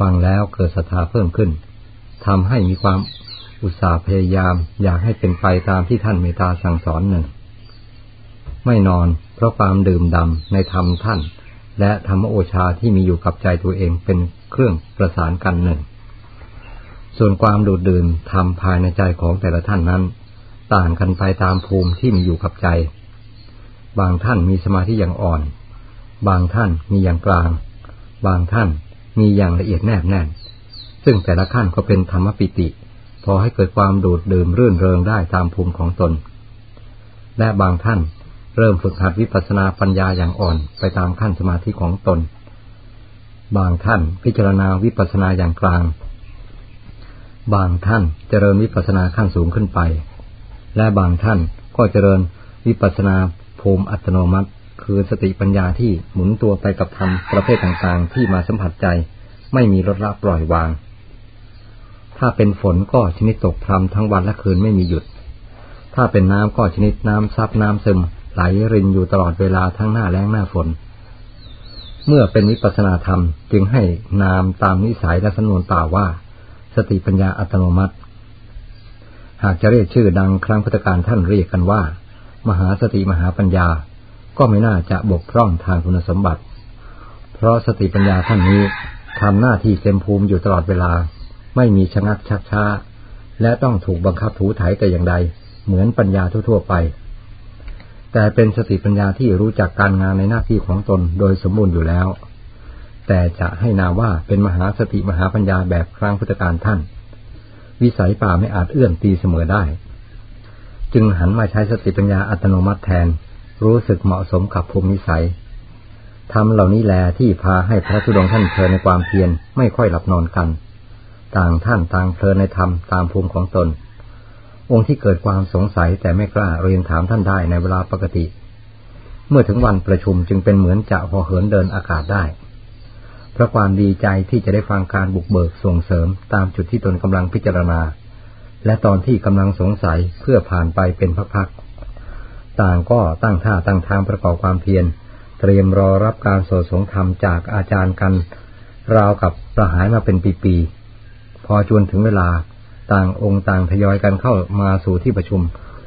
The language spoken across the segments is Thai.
ฟังแล้วเกิดศรัทธาเพิ่มขึ้นทำให้มีความอุตสาห์พยายาม อยากให้เป็นไปตามที่ท่านเมตตาสั่งสอนหนึ่ง ไม่นอนเพราะความดื่มดำในธรรมท่าน และธรรมโอชาที่มีอยู่กับใจตัวเองเป็นเครื่องประสานกันหนึ่ง ส่วนความดูดดื่มทำภายในใจของแต่ละท่านนั้น ต่างกันไปตามภูมิที่มีอยู่กับใจ บางท่านมีสมาธิอย่างอ่อน บางท่านมีอย่างกลาง บางท่าน มีอย่างละเอียดแนบแน่น ซึ่งแต่ละขั้นก็เป็นธรรมปิติ พอให้เกิดความดูดดื่มรื่นเริงได้ตามภูมิของตน และบางท่านเริ่มฝึกหัดวิปัสสนาปัญญาอย่างอ่อนไปตามขั้นสมาธิของตน บางท่านพิจารณาวิปัสสนาอย่างกลาง บางท่านเจริญวิปัสสนาขั้นสูงขึ้นไป และบางท่านก็เจริญวิปัสสนาภูมิอัตโนมัติ คือสติปัญญาที่หมุนตัวไปกับธรรมประเภทต่างๆ ที่มาสัมผัสใจ ไม่มีลดละปล่อยวาง ถ้าเป็นฝนก็ชนิดตกพรำทั้งวันและคืนไม่มีหยุด ถ้าเป็นน้ำก็ชนิดน้ำซับน้ำซึม ไหลรินอยู่ตลอดเวลาทั้งหน้าแล้งหน้าฝน เมื่อเป็นวิปัสนาธรรมจึงให้นามตามนิสัยและสนวนป่าว่า สติปัญญาอัตโนมัติ หากจะเรียกชื่อดังครั้งพุทธการท่านเรียกกันว่า มหาสติมหาปัญญา ก็ไม่น่าจะบกพร่องทางคุณสมบัติ เพราะสติปัญญาท่านนี้ทำหน้าที่เต็มภูมิอยู่ตลอดเวลา ไม่มีชะงักชักช้า และต้องถูกบังคับถูถ่ายแต่อย่างใด เหมือนปัญญาทั่วๆไป แต่เป็นสติปัญญาที่รู้จักการงานในหน้าที่ของตนโดยสมบูรณ์อยู่แล้ว แต่จะให้นาว่าเป็นมหาสติมหาปัญญาแบบครั้งพุทธการท่าน วิสัยป่าไม่อาจเอื้อมตีเสมอได้ จึงหันมาใช้สติปัญญาอัตโนมัติแทน รู้สึกเหมาะสมกับภูมิสัยทำเหล่านี้แลที่พาให้พระธุดงท่านเพลินในความเพียรไม่ค่อยหลับนอนกัน ต่างท่านต่างเพลินในธรรมตามภูมิของตน องค์ที่เกิดความสงสัยแต่ไม่กล้าเรียนถามท่านได้ในเวลาปกติ เมื่อถึงวันประชุมจึงเป็นเหมือนจะพอเหินเดินอากาศได้เพราะความดีใจที่จะได้ฟังการบุกเบิกส่งเสริมตามจุดที่ตนกำลังพิจารณา และตอนที่กำลังสงสัยเพื่อผ่านไปเป็นพัก ต่างก็ตั้งท่าตั้งทางประกอบความเพียร เตรียมรอรับการโสสงธรรมจากอาจารย์กัน ราวกับประหายมาเป็นปีๆ พอจวนถึงเวลาต่างองค์ต่างทยอยกันเข้ามาสู่ที่ประชุม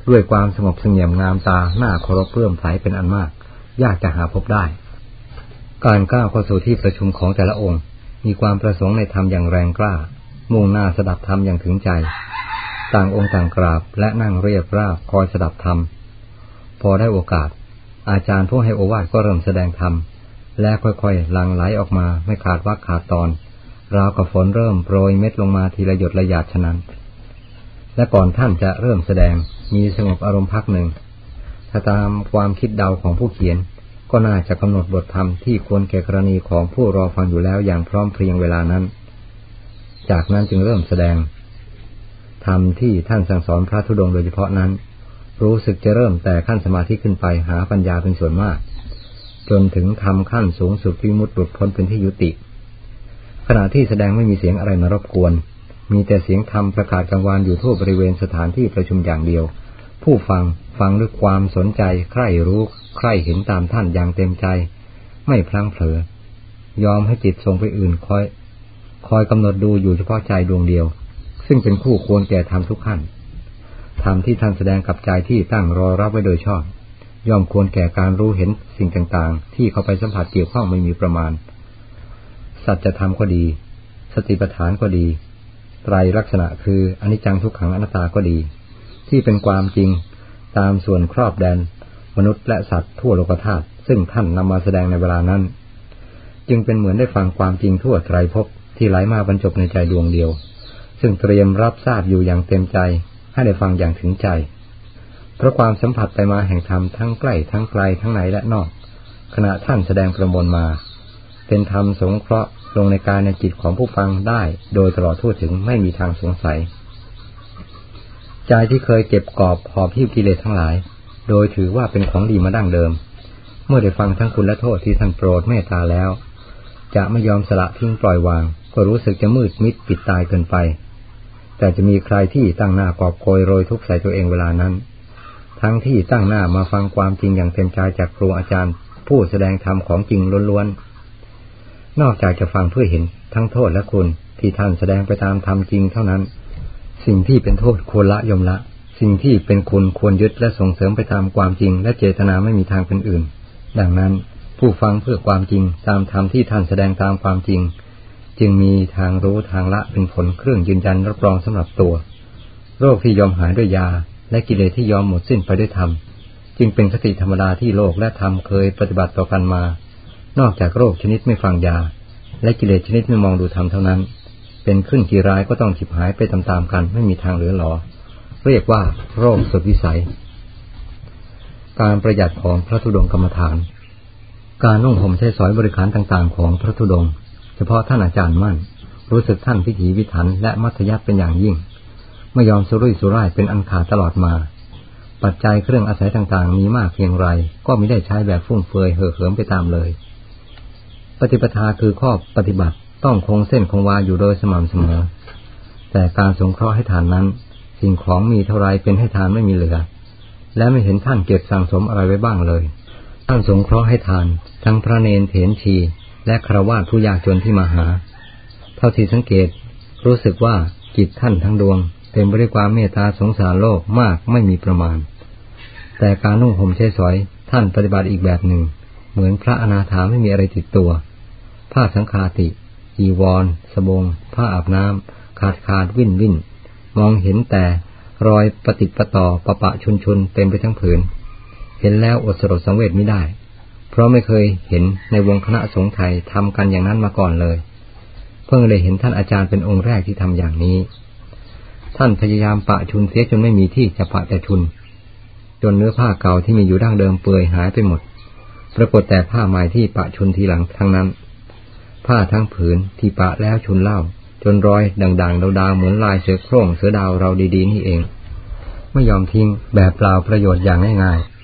ด้วยความสงบเสงี่ยมงามตาหน้าเคารพเพื่อมใสเป็นอันมาก ยากจะหาพบได้ การก้าวเข้าสู่ที่ประชุมของแต่ละองค์ มีความประสงค์ในธรรมอย่างแรงกล้า มุ่งหน้าสดับธรรมอย่างถึงใจ ต่างองค์ต่างกราบและนั่งเรียบราบคอยสดับธรรม พอได้โอกาส อาจารย์ผู้ให้โอวาทก็เริ่มแสดงธรรม และค่อยๆหลั่งไหลออกมาไม่ขาดวักขาดตอน ราวกับฝนเริ่มโปรยเม็ดลงมาทีละหยดละหยาดฉะนั้น และก่อนท่านจะเริ่มแสดงมีสงบอารมณ์พักหนึ่ง ถ้าตามความคิดเดาของผู้เขียน ก็น่าจะกำหนดบทธรรมที่ควรแก่กรณีของผู้รอฟังอยู่แล้วอย่างพร้อมเพรียงเวลานั้น จากนั้นจึงเริ่มแสดงธรรมที่ท่านสั่งสอนพระธุดงโดยเฉพาะนั้น รู้สึกจะเริ่มแต่ขั้นสมาธิขึ้นไปหาปัญญาเป็นส่วนมาก จนถึงทำขั้นสูงสุดวิมุตติหลุดพ้นเป็นที่ยุติ ขณะที่แสดงไม่มีเสียงอะไรมารบกวน มีแต่เสียงธรรมประกาศกลางวานอยู่ทั่วบริเวณสถานที่ประชุมอย่างเดียว ผู้ฟังฟังด้วยความสนใจใคร่รู้ใคร่เห็นตามท่านอย่างเต็มใจ ไม่พลั้งเผลอยอมให้จิตส่งไปอื่นคอย คอยกำหนดดูอยู่เฉพาะใจดวงเดียว ซึ่งเป็นคู่ควรแก่ธรรมทุกขั้น ธรรมที่ท่านแสดงกับใจที่ตั้งรอรับไว้โดยชอบ ย่อมควรแก่การรู้เห็นสิ่งต่างๆ ที่เข้าไปสัมผัสเกี่ยวข้องไม่มีประมาณ สัจธรรมก็ดี สติปัฏฐานก็ดี ไตรลักษณะคืออนิจจังทุกขังอนัตตาก็ดี ที่เป็นความจริงตามส่วนครอบแดน มนุษย์และสัตว์ทั่วโลกธาตุซึ่งท่านนำมาแสดงในเวลานั้น จึงเป็นเหมือนได้ฟังความจริงทั่วไตรภพที่ไหลมาบรรจบในใจดวงเดียว ซึ่งเตรียมรับทราบอยู่อย่างเต็มใจ ให้ได้ฟังอย่างถึงใจ เพราะความสัมผัสไปมาแห่งธรรมทั้งใกล้ทั้งไกลทั้งในและนอก ขณะท่านแสดงประมวลมา เป็นธรรมสงเคราะห์ลงในการในจิตของผู้ฟังได้ โดยตลอดทั่วถึงไม่มีทางสงสัย ใจที่เคยเก็บกอบหอบพิ้วกิเลสทั้งหลาย โดยถือว่าเป็นของดีมาดั้งเดิม เมื่อได้ฟังทั้งคุณและโทษที่ท่านโปรดเมตตาแล้ว จะไม่ยอมสละทิ้งปล่อยวาง ก็รู้สึกจะมืดมิดปิดตายเกินไป แต่จะมีใครที่ตั้งหน้ากอบโกยโรยทุกใส่ตัวเองเวลานั้น ทั้งที่ตั้งหน้ามาฟังความจริงอย่างเต็มใจจากครูอาจารย์ ผู้แสดงธรรมของจริงล้วนๆ นอกจากจะฟังเพื่อเห็นทั้งโทษและคุณที่ท่านแสดงไปตามธรรมจริงเท่านั้น สิ่งที่เป็นโทษควรละยมละ สิ่งที่เป็นคุณควรยึดและส่งเสริมไปตามความจริง และเจตนาไม่มีทางเป็นอื่น ดังนั้นผู้ฟังเพื่อความจริงตามธรรมที่ท่านแสดงตามความจริง จึงมีทางรู้ทางละเป็นผลเครื่องยืนยันรับรองสำหรับตัว โรคที่ยอมหายด้วยยา และกิเลสที่ยอมหมดสิ้นไปด้วยธรรม จึงเป็นคติธรรมดาที่โลกและธรรมเคยปฏิบัติต่อกันมา นอกจากโรคชนิดไม่ฟังยา และกิเลสชนิดไม่มองดูธรรมเท่านั้น เป็นขึ้นกี่รายก็ต้องฉิบหายไปตามๆกันไม่มีทางเหลือหลอ เรียกว่าโรคสุดวิสัย การประหยัดของพระธุดงกรรมฐาน การนุ่งห่มใช้สอยบริการต่างๆ ของพระธุดง เฉพาะท่านอาจารย์มั่น รู้สึกท่านพิถีพิถันและมัธยัติเป็นอย่างยิ่ง ไม่ยอมสุรุ่ยสุร่ายเป็นอันขาดตลอดมา ปัจจัยเครื่องอาศัยต่างๆ มีมากเพียงไร ก็ไม่ได้ใช้แบบฟุ่มเฟือยเห่อเหิมไปตามเลย ปฏิปทาคือข้อปฏิบัติต้องคงเส้นคงวาอยู่โดยสม่ำเสมอ แต่การสงเคราะห์ให้ทานนั้น สิ่งของมีเท่าไรเป็นให้ทานไม่มีเหลือ และไม่เห็นท่านเก็บสั่งสมอะไรไว้บ้างเลย ท่านสงเคราะห์ให้ทาน ทั้งพระเนนเถนชี และครวาสผู้ยากจนที่มาหา เท่าที่สังเกตรู้สึกว่าจิตท่านทั้งดวง เต็มไปด้วยความเมตตาสงสารโลกมากไม่มีประมาณ แต่การนุ่งห่มใช้สอยท่านปฏิบัติอีกแบบหนึ่ง เหมือนพระอนาถาไม่มีอะไรติดตัว ผ้าสังคาติจีวรสบง ผ้าอาบน้ำขาดขาดวิ่นวิ่นมองเห็นแต่รอยปฏิปต่อปะปะชุนชุนเต็มไปทั้งผืน เห็นแล้วอดสลดสังเวชไม่ได้ เพราะไม่เคยเห็นในวงคณะสงฆ์ไทยทำกันอย่างนั้นมาก่อนเลย เพิ่งได้เห็นท่านอาจารย์เป็นองค์แรกที่ทำอย่างนี้ ท่านพยายามปะชุนเสียจนไม่มีที่จะปะจะชุน จนเนื้อผ้าเก่าที่มีอยู่ดั้งเดิมเปื่อยหายไปหมด ปรากฏแต่ผ้าใหม่ที่ปะชุนทีหลังทั้งนั้น ผ้าทั้งผืนที่ปะแล้วชุนเล่า จนรอยด่างๆดาวๆเหมือนลายเสือโคร่งเสือดาวเราดีๆนี่เอง ไม่ยอมทิ้งแบบเปล่าประโยชน์อย่างง่ายๆ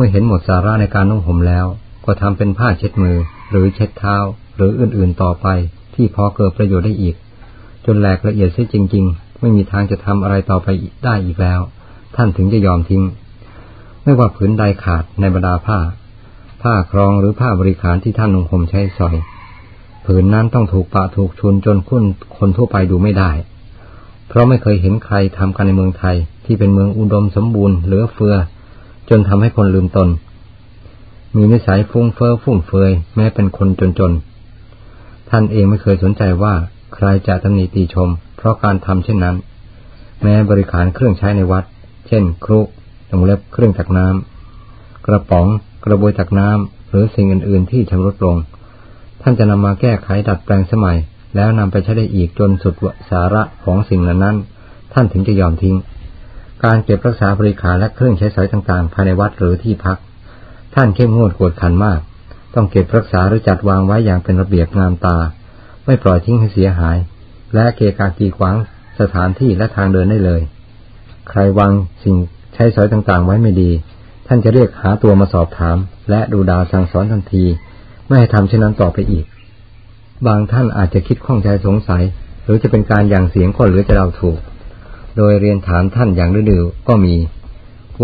มื่อเห็นหมดสาระในการนุ่งห่มแล้ว ก็ทำเป็นผ้าเช็ดมือ หรือเช็ดเท้า หรืออื่นๆต่อไป ที่พอเกิดประโยชน์ได้อีก จนแหลกละเอียดซิจริง ๆ ไม่มีทางจะทำอะไรต่อไปได้อีกแล้ว ท่านถึงจะยอมทิ้ง ไม่ว่าผืนใดขาดในบรรดาผ้า ผ้าครองหรือผ้าบริขารที่ท่านนุ่งห่มใช้สอย ผืนนั้นต้องถูกปะถูกชุนจนคุ้นคนทั่วไปดูไม่ได้ เพราะไม่เคยเห็นใครทำกันในเมืองไทยที่เป็นเมืองอุดมสมบูรณ์เหลือเฟือ จนทำให้คนลืมตน มีนิสัยฟุ้งเฟ้อฟุ่มเฟือยแม้เป็นคนจนๆ ท่านเองไม่เคยสนใจว่าใครจะตำหนิตีชม เพราะการทำเช่นนั้น แม้บริขารเครื่องใช้ในวัด เช่น ครุตงเล็บเครื่องตักน้ำกระป๋องกระบวยตักน้ำหรือสิ่งอื่น ๆ ที่ชำรุดลง ท่านจะนำมาแก้ไขดัดแปลงสมัย แล้วนำไปใช้ได้อีกจนสุดสาระของสิ่งนั้นนั้นท่านถึงจะยอมทิ้ง การเก็บรักษาบริขารและเครื่องใช้สอยต่างๆ ภายในวัดหรือที่พัก ท่านเข้มงวดกวดขันมาก ต้องเก็บรักษาหรือจัดวางไว้อย่างเป็นระเบียบงามตา ไม่ปล่อยทิ้งให้เสียหาย และเกกากีขวางสถานที่และทางเดินได้เลย ใครวางสิ่งใช้สอยต่างๆ ไว้ไม่ดี ท่านจะเรียกหาตัวมาสอบถาม และดูดาวสั่งสอนทันที ไม่ให้ทำเช่นนั้นต่อไปอีก บางท่านอาจจะคิดข้องใจสงสัย หรือจะเป็นการอย่างเสียงก็เหลือจะเราถูก โดยเรียนถามท่านอย่างดื้อก็มี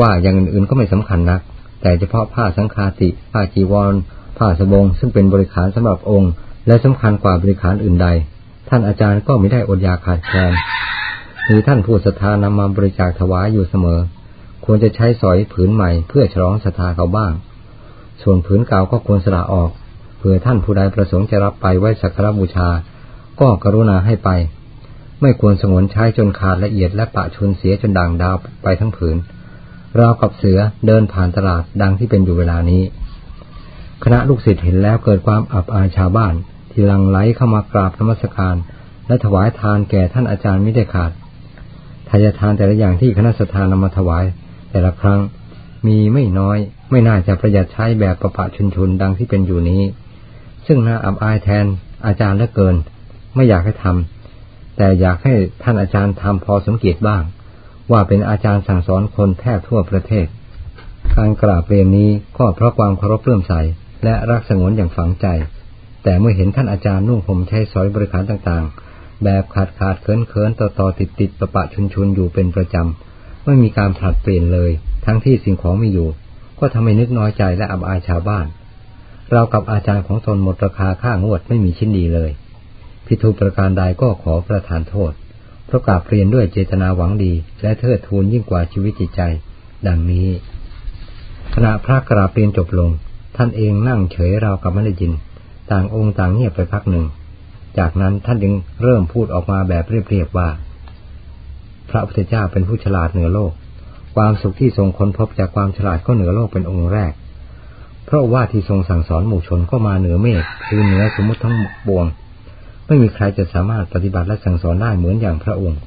ว่าอย่างอื่นๆก็ไม่สำคัญนัก แต่เฉพาะผ้าสังฆาติ ผ้าจีวร ผ้าสบง ซึ่งเป็นบริขารสำหรับองค์ และสำคัญกว่าบริขารอื่นใด ท่านอาจารย์ก็ไม่ได้อดอยากขาดแคลนมีท่านผู้ศรัทธานำมาบริจาคถวายอยู่เสมอ ควรจะใช้สอยผืนใหม่เพื่อฉลองศรัทธาเขาบ้าง ส่วนผืนเก่าก็ควรสละออกเผื่อท่านผู้ใดประสงค์จะรับไปไว้สักการบูชา ก็กรุณาให้ไป ไม่ควรสงวนใช้จนขาดละเอียดและปะชุนเสียจนด่างดาวไปทั้งผืนราวกับเสือเดินผ่านตลาดดังที่เป็นอยู่เวลานี้ คณะลูกศิษย์เห็นแล้วเกิดความอับอายชาวบ้าน ที่ลังไหลเข้ามากราบธรรมสการ และถวายทานแก่ท่านอาจารย์ไม่ได้ขาดทายทานแต่ละอย่างที่คณะสถานนำมาถวาย แต่ละครั้งมีไม่น้อย ไม่น่าจะประหยัดใช้แบบประปะชุนชุนดังที่เป็นอยู่นี้ ซึ่งน่าอับอายแทนอาจารย์เหลือเกิน ไม่อยากให้ทำ แต่อยากให้ท่านอาจารย์ทำพอสมเกียรติบ้าง ว่าเป็นอาจารย์สั่งสอนคนแทบทั่วประเทศ การกราบเรียนนี้ก็เพราะความเคารพเลื่อมใส และรักสงวนอย่างฝังใจ แต่เมื่อเห็นท่านอาจารย์นุ่งห่มใช้สอยบริการต่างๆ แบบขาดขาดเคินเคินต่อต่อติดติดประปะชุนชุนอยู่เป็นประจำไม่มีการผลัดเปลี่ยนเลย ทั้งที่สิ่งของมีอยู่ ก็ทำให้นึกน้อยใจและอับอายชาวบ้านเรากับอาจารย์ของตนหมดราคาค่างวดไม่มีชิ้นดีเลย พิทูประการใดก็ขอประทานโทษ เพราะกราบเรียนด้วยเจตนาหวังดี และเทิดทูนยิ่งกว่าชีวิตจิตใจ ดังนี้ ขณะพระกราบเรียนจบลง ท่านเองนั่งเฉยราวกับไม่ได้ยิน ต่างองค์ต่างเงียบไปพักหนึ่ง จากนั้นท่านจึงเริ่มพูดออกมาแบบเรียบๆว่า พระพุทธเจ้าเป็นผู้ฉลาดเหนือโลก ความสุขที่ทรงค้นพบจากความฉลาดก็เหนือโลกเป็นองค์แรกเพราะว่าที่ทรงสั่งสอนหมู่ชนก็มาเหนือเมฆคือเหนือสมมติทั้งปวง ไม่มีใครจะสามารถปฏิบัติและสั่งสอนได้เหมือนอย่างพระองค์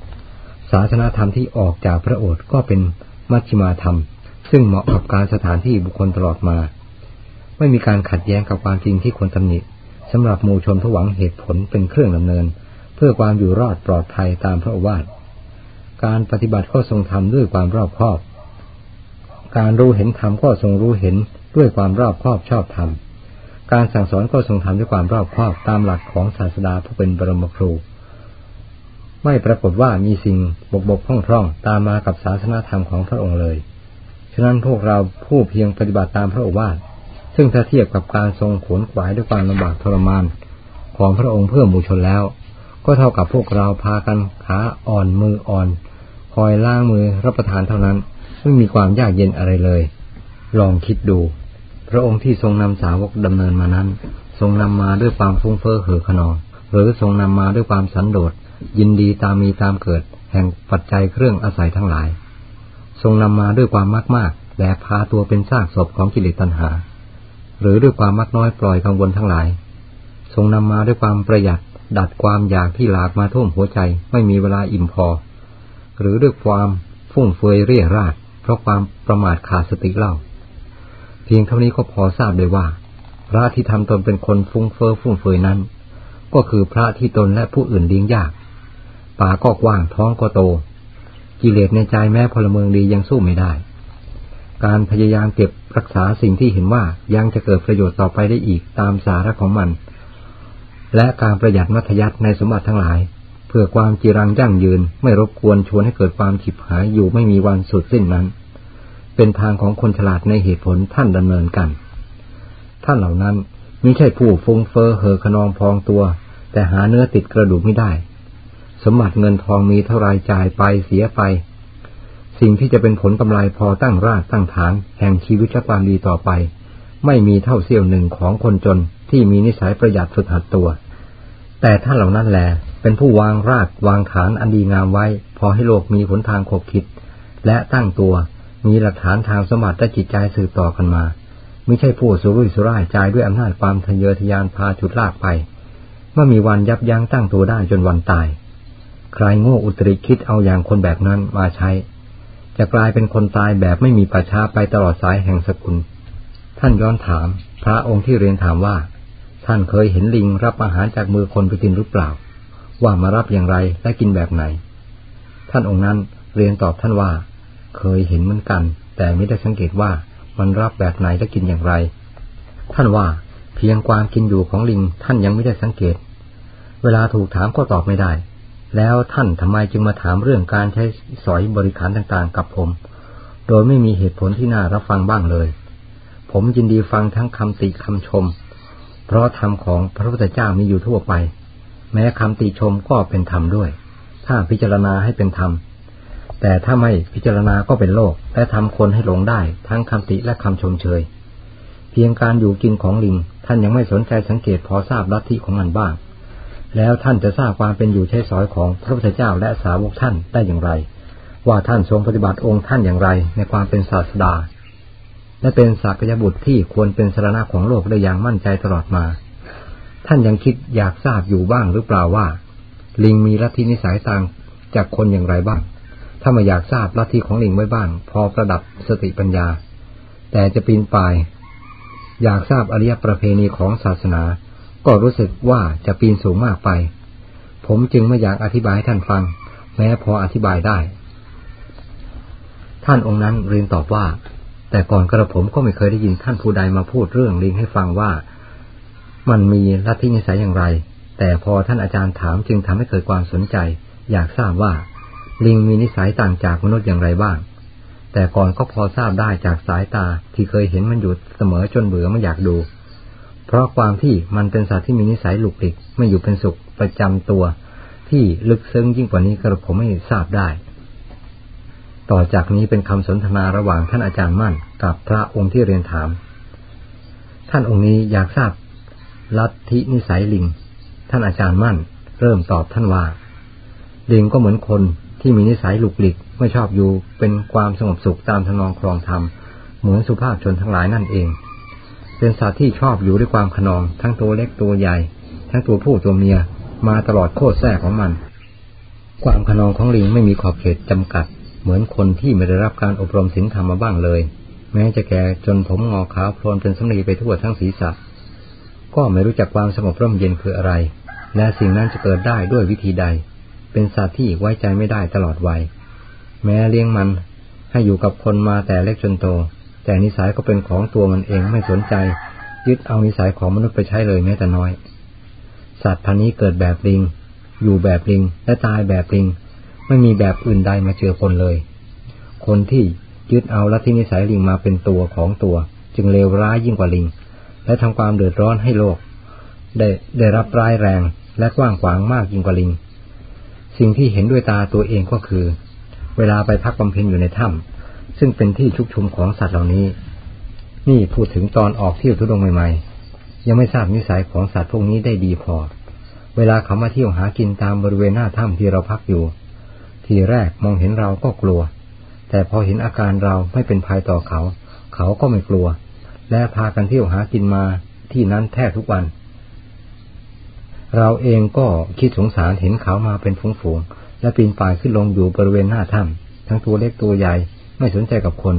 ศาสนาธรรมที่ออกจากพระโอษฐ์ก็เป็นมัชฌิมาธรรม ซึ่งเหมาะกับการสถานที่บุคคลตลอดมา ไม่มีการขัดแย้งกับความจริงที่ควรตำหนิสำหรับหมู่ชนผู้หวังเหตุผลเป็นเครื่องดำเนิน เพื่อความอยู่รอดปลอดภัยตามพระวาทการปฏิบัติก็ทรงทำด้วยความรอบคอบ การรู้เห็นธรรมก็ทรงรู้เห็นด้วยความรอบคอบชอบธรรม การสั่งสอนก็ทรงทำด้วยความรอบคอบตามหลักของศาสดาผู้เป็นบรมครู ไม่ปรากฏว่ามีสิ่งบกบกพร่องพร่องตามมากับศาสนาธรรมของพระองค์เลย ฉะนั้นพวกเราผู้เพียงปฏิบัติตามพระโอวาทซึ่งถ้าเทียบกับการทรงขวนขวายด้วยความลำบากทรมาน ของพระองค์เพื่อมูชนแล้ว ก็เท่ากับพวกเราพากันขาอ่อนมืออ่อน คอยล้างมือรับประทานเท่านั้น ไม่มีความยากเย็นอะไรเลย ลองคิดดู พระองค์ที่ทรงนำสาวกดำเนินมานั้น ทรงนำมาด้วยความฟุ้งเฟ้อเห่อขนอง หรือทรงนำมาด้วยความสันโดษยินดีตามมีตามเกิด แห่งปัจจัยเครื่องอาศัยทั้งหลาย ทรงนำมาด้วยความมากมากแบกพาตัวเป็นซากศพของกิเลสตัณหา หรือด้วยความมักน้อยปล่อยกังวลทั้งหลาย ทรงนำมาด้วยความประหยัดดัดความอยากที่หลากมาท่วมหัวใจไม่มีเวลาอิ่มพอ หรือด้วยความฟุ่มเฟือยเรี่ยราดเพราะความประมาทขาดสติเล่า เพียงเท่านี้ก็พอทราบได้ว่า พระที่ทำตนเป็นคนฟุ้งเฟอ้อฟุ่มเฟือยนั้น ก็คือพระที่ตนและผู้อื่นเลี้ยงยากป่าก็กว้างท้องก็โต กิเลสในใจแม้พลเมืองดียังสู้ไม่ได้ การพยายามเก็บรักษาสิ่งที่เห็นว่ายังจะเกิดประโยชน์ต่อไปได้อีกตามสาระของมัน และการประหยัดมัธยัติในสมบัติทั้งหลาย เพื่อความจีรังยั่งยืนไม่รบกวนชวนให้เกิดความฉิบหายอยู่ไม่มีวันสุดสิ้นนั้น เป็นทางของคนฉลาดในเหตุผลท่านดำเนินกัน ท่านเหล่านั้นมิใช่ผู้ฟุ้งเฟอ้อเห่อขนองพองตัว แต่หาเนื้อติดกระดูกไม่ได้ สมบัติเงินทองมีเท่าไรจ่ายไปเสียไป สิ่งที่จะเป็นผลกำไรพอตั้งรากตั้งฐาน แห่งชีวิตและความดีต่อไป ไม่มีเท่าเสี้ยวหนึ่งของคนจนที่มีนิสัยประหยัดฝึกหัดตัว แต่ท่านเหล่านั้นแหละเป็นผู้วางรากวางฐานอันดีงามไว้ พอให้โลกมีผลทางขบคิด และตั้งตัว มีหลักฐานทางสมบัติและจิตใจสืบต่อกันมา ไม่ใช่ผู้สุรุ่ยสุร่ายใจด้วยอำนาจความทะเยอทะยานพาจุดลากไปเมื่อมีวันยับยั้งตั้งตัวได้จนวันตาย ใครโง่อุตริคิดเอาอย่างคนแบบนั้นมาใช้ จะกลายเป็นคนตายแบบไม่มีประชาไปตลอดสายแห่งสกุล ท่านย้อนถาม พระองค์ที่เรียนถามว่า ท่านเคยเห็นลิงรับอาหารจากมือคนไปกินหรือเปล่า ว่ามารับอย่างไรและกินแบบไหน ท่านองค์นั้นเรียนตอบท่านว่า เคยเห็นเหมือนกัน แต่ไม่ได้สังเกตว่ามันรับแบบไหนและกินอย่างไร ท่านว่าเพียงความกินอยู่ของลิงท่านยังไม่ได้สังเกต เวลาถูกถามก็ตอบไม่ได้ แล้วท่านทำไมจึงมาถามเรื่องการใช้สอยบริการต่างๆ กับผม โดยไม่มีเหตุผลที่น่ารับฟังบ้างเลย ผมยินดีฟังทั้งคำติคำชม เพราะธรรมของพระพุทธเจ้ามีอยู่ทั่วไป แม้คำติชมก็เป็นธรรมด้วย ถ้าพิจารณาให้เป็นธรรม แต่ถ้าไม่พิจารณาก็เป็นโลก และทำคนให้หลงได้ ทั้งคำติและคำชมเชย เพียงการอยู่กินของลิง ท่านยังไม่สนใจสังเกตพอทราบลัทธิของมันบ้าง แล้วท่านจะทราบความเป็นอยู่ใช้สอยของพระพุทธเจ้าและสาวกท่านได้อย่างไร ว่าท่านทรงปฏิบัติองค์ท่านอย่างไรในความเป็นศาสดา และเป็นสักยบุตรที่ควรเป็นสรณะของโลกได้อย่างมั่นใจตลอดมา ท่านยังคิดอยากทราบอยู่บ้างหรือเปล่าว่า ลิงมีลัทธินิสัยต่างจากคนอย่างไรบ้าง ถ้ามาอยากทราบลัทธิของลิงไว้บ้าง พอประดับสติปัญญา แต่จะปีนป่าย อยากทราบอริยประเพณีของศาสนา ก็รู้สึกว่าจะปีนสูงมากไป ผมจึงไม่อยากอธิบายให้ท่านฟัง แม้พออธิบายได้ ท่านองค์นั้นเรียนตอบว่า แต่ก่อนกระผมก็ไม่เคยได้ยินท่านผู้ใดมาพูดเรื่องลิงให้ฟังว่า มันมีลัทธินิสัยอย่างไร แต่พอท่านอาจารย์ถามจึงทำให้เกิดความสนใจ อยากทราบว่า ลิงมีนิสัยต่างจากมนุษย์อย่างไรบ้าง แต่ก่อนก็พอทราบได้จากสายตาที่เคยเห็นมันอยู่เสมอจนเบื่อไม่อยากดู เพราะความที่มันเป็นสัตว์ที่มีนิสัยหลุกหลิกไม่อยู่เป็นสุขประจำตัว ที่ลึกซึ้งยิ่งกว่านี้กระผมไม่ทราบได้ ต่อจากนี้เป็นคำสนทนาระหว่างท่านอาจารย์มั่น กับพระองค์ที่เรียนถาม ท่านองค์นี้อยากทราบ ลัทธินิสัยลิง ท่านอาจารย์มั่น เริ่มตอบท่านว่าลิงก็เหมือนคน ที่มีนิสัยหลุกหลิกไม่ชอบอยู่เป็นความสงบสุขตามทนองครองธรรมเหมือนสุภาพชนทั้งหลายนั่นเอง เป็นสัตว์ที่ชอบอยู่ด้วยความขนอง ทั้งตัวเล็กตัวใหญ่ ทั้งตัวผู้ตัวเมียมาตลอดโคตรแท้ของมัน ความขนองของลิงไม่มีขอบเขตจำกัด เหมือนคนที่ไม่ได้รับการอบรมศีลธรรมมาบ้างเลย แม้จะแก่จนผมงอขาวโพลนเป็นสำลีไปทั่วทั้งศีรษะ ก็ไม่รู้จักความสงบร่มเย็นคืออะไร และสิ่งนั้นจะเกิดได้ด้วยวิธีใด เป็นสัตว์ที่ไว้ใจไม่ได้ตลอดวัย แม้เลี้ยงมันให้อยู่กับคนมาแต่เล็กจนโต แต่นิสัยก็เป็นของตัวมันเองไม่สนใจ ยึดเอานิสัยของมนุษย์ไปใช้เลยแม้แต่น้อย สัตว์พันนี้เกิดแบบลิง อยู่แบบลิง และตายแบบลิง ไม่มีแบบอื่นใดมาเจอคนเลย คนที่ยึดเอาลัทธินิสัยลิงมาเป็นตัวของตัว จึงเลวร้ายยิ่งกว่าลิง และทำความเดือดร้อนให้โลก ได้ได้รับร้ายแรงและกว้างขวางมากยิ่งกว่าลิง สิ่งที่เห็นด้วยตาตัวเองก็คือ เวลาไปพักบำเพ็ญอยู่ในถ้ำซึ่งเป็นที่ชุกชุมของสัตว์เหล่านี้ นี่พูดถึงตอนออกเที่ยวทุดงใหม่ๆ ยังไม่ทราบนิสัยของสัตว์พวกนี้ได้ดีพอ เวลาเขามาเที่ยวหากินตามบริเวณหน้าถ้ำที่เราพักอยู่ ทีแรกมองเห็นเราก็กลัว แต่พอเห็นอาการเราไม่เป็นภัยต่อเขา เขาก็ไม่กลัว และพากันเที่ยวหากินมาที่นั้นแทบทุกวัน เราเองก็คิดสงสารเห็นเขามาเป็นฝูงๆ และปีนป่ายขึ้นลงอยู่บริเวณหน้าถ้ำทั้งตัวเล็กตัวใหญ่ไม่สนใจกับคน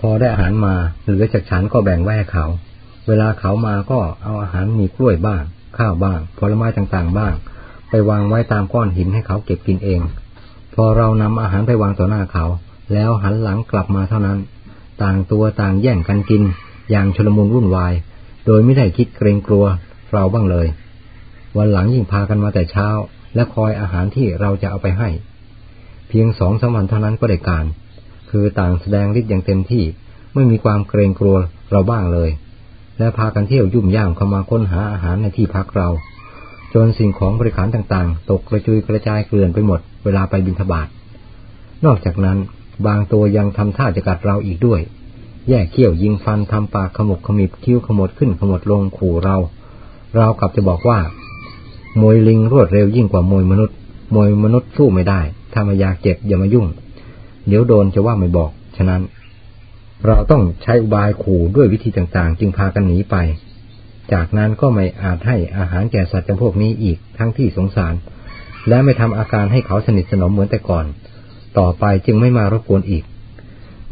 พอได้อาหารมาเหลือจากฉันก็แบ่งไว้ให้เขา เวลาเขามาก็เอาอาหารมีกล้วยบ้าง ข้าวบ้าง ผลไม้ต่างๆบ้าง ไปวางไว้ตามก้อนหินให้เขาเก็บกินเอง พอเรานำอาหารไปวางต่อหน้าเขา แล้วหันหลังกลับมาเท่านั้น ต่างตัวต่างแย่งกันกิน อย่างชลมุนวุ่นวาย โดยไม่ได้คิดเกรงกลัวเราบ้างเลย วันหลังยิ่งพากันมาแต่เช้า และคอยอาหารที่เราจะเอาไปให้ เพียงสองสามวันเท่านั้นก็ได้การ คือต่างแสดงฤทธิ์อย่างเต็มที่ไม่มีความเกรงกลัวเราบ้างเลย และพากันเที่ยวยุ่มย่ามเข้ามาค้นหาอาหารในที่พักเรา จนสิ่งของบริการต่างๆ ตกกระจุยกระจายเกลื่อนไปหมด เวลาไปบินทบาทนอกจากนั้นบางตัวยังทำท่าจะกัดเราอีกด้วย แยกเขี้ยวยิงฟันทำปากขมุกขมิบคิ้วขมวดขึ้นขมวดลงขู่เรา เรากลับจะบอกว่า มวยลิงรวดเร็วยิ่งกว่ามวยมนุษย์ มวยมนุษย์สู้ไม่ได้ ถ้าไม่อยากเจ็บอย่ามายุ่ง เดี๋ยวโดนจะว่าไม่บอก ฉะนั้น เราต้องใช้อุบายขู่ด้วยวิธีต่างๆ จึงพากันหนีไป จากนั้นก็ไม่อาจให้อาหารแก่สัตว์จำพวกนี้อีกทั้งที่สงสาร และไม่ทำอาการให้เขาสนิทสนมเหมือนแต่ก่อน ต่อไปจึงไม่มารบกวนอีก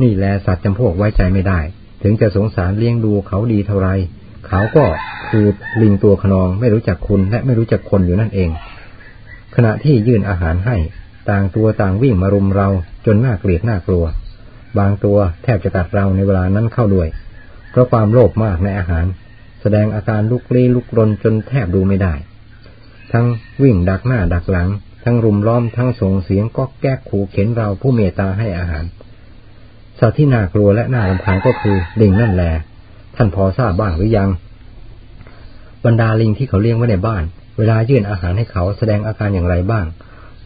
นี่แลสัตว์จำพวกไว้ใจไม่ได้ ถึงจะสงสารเลี้ยงดูเขาดีเท่าไร เขาก็คือลิงตัวขนองไม่รู้จักคุณและไม่รู้จักคนอยู่นั่นเอง ขณะที่ยื่นอาหารให้ ต่างตัวต่างวิ่งมารุมเราจนน่าเกลียดน่ากลัว บางตัวแทบจะตัดเราในเวลานั้นเข้าด้วย เพราะความโลภมากในอาหาร แสดงอาการลุกลี้ลุกรนจนแทบดูไม่ได้ ทั้งวิ่งดักหน้าดักหลัง ทั้งรุมล้อมทั้งส่งเสียงก็แก้ขู่เข็นเราผู้เมตตาให้อาหารสัตว์ที่น่ากลัวและน่ารำคาญก็คือลิงนั่นแหละ ท่านพอทราบบ้างหรือยัง บรรดาลิงที่เขาเลี้ยงไว้ในบ้าน เวลายื่นอาหารให้เขาแสดงอาการอย่างไรบ้าง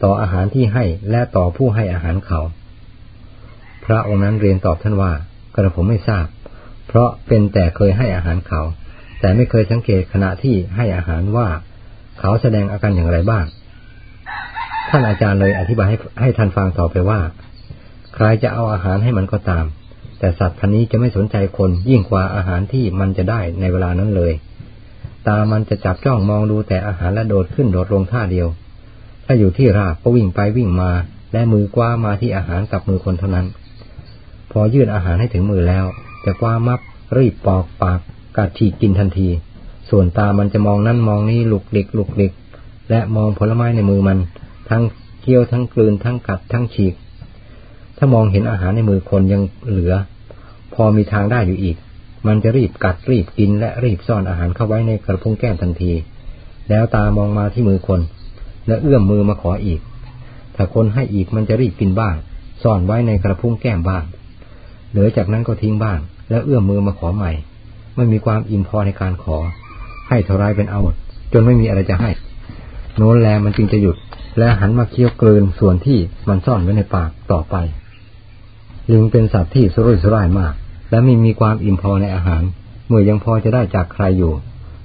ต่ออาหารที่ให้และต่อผู้ให้อาหารเขา พระองค์นั้นเรียนตอบท่านว่ากระผมไม่ทราบ เพราะเป็นแต่เคยให้อาหารเขา แต่ไม่เคยสังเกตขณะที่ให้อาหารว่า เขาแสดงอาการอย่างไรบ้าง ท่านอาจารย์เลยอธิบายให้ให้ท่านฟังต่อไปว่า ใครจะเอาอาหารให้มันก็ตาม แต่สัตว์พันนี้จะไม่สนใจคนยิ่งกว่าอาหารที่มันจะได้ในเวลานั้นเลย ตามันจะจับจ้องมองดูแต่อาหารและโดดขึ้นโดดลงท่าเดียว ถ้าอยู่ที่ราบก็วิ่งไปวิ่งมา และมือกว้ามาที่อาหารกับมือคนเท่านั้น พอยื่นอาหารให้ถึงมือแล้ว จะกว้ามับรีบปอกปากกัดฉีกกินทันที ส่วนตามันจะมองนั่นมองนี่หลุกหลิกหลุกหลิกและมองผลไม้ในมือมัน ทั้งเคี้ยวทั้งกลืนทั้งกัดทั้งฉีก ถ้ามองเห็นอาหารในมือคนยังเหลือ พอมีทางได้อยู่อีก มันจะรีบกัดรีบกินและรีบซ่อนอาหารเข้าไว้ในกระพุ้งแก้มทันที แล้วตามองมาที่มือคน และเอื้อมมือมาขออีก ถ้าคนให้อีกมันจะรีบกินบ้าง ซ่อนไว้ในกระพุ้งแก้มบ้าง เหลือจากนั้นก็ทิ้งบ้าง แล้วเอื้อมมือมาขอใหม่ไม่มีความอิ่มพอในการขอ ให้เท่าไรเป็นเอาหมดจนไม่มีอะไรจะให้ โน้นแลมันจึงจะหยุด และหันมาเคี้ยวกลืนส่วนที่มันซ่อนไว้ในปากต่อไป ลิงเป็นสัตว์ที่สุรุ่ยสุร่ายมาก และไม่มีความอิ่มพอในอาหาร เมื่อยังพอจะได้จากใครอยู่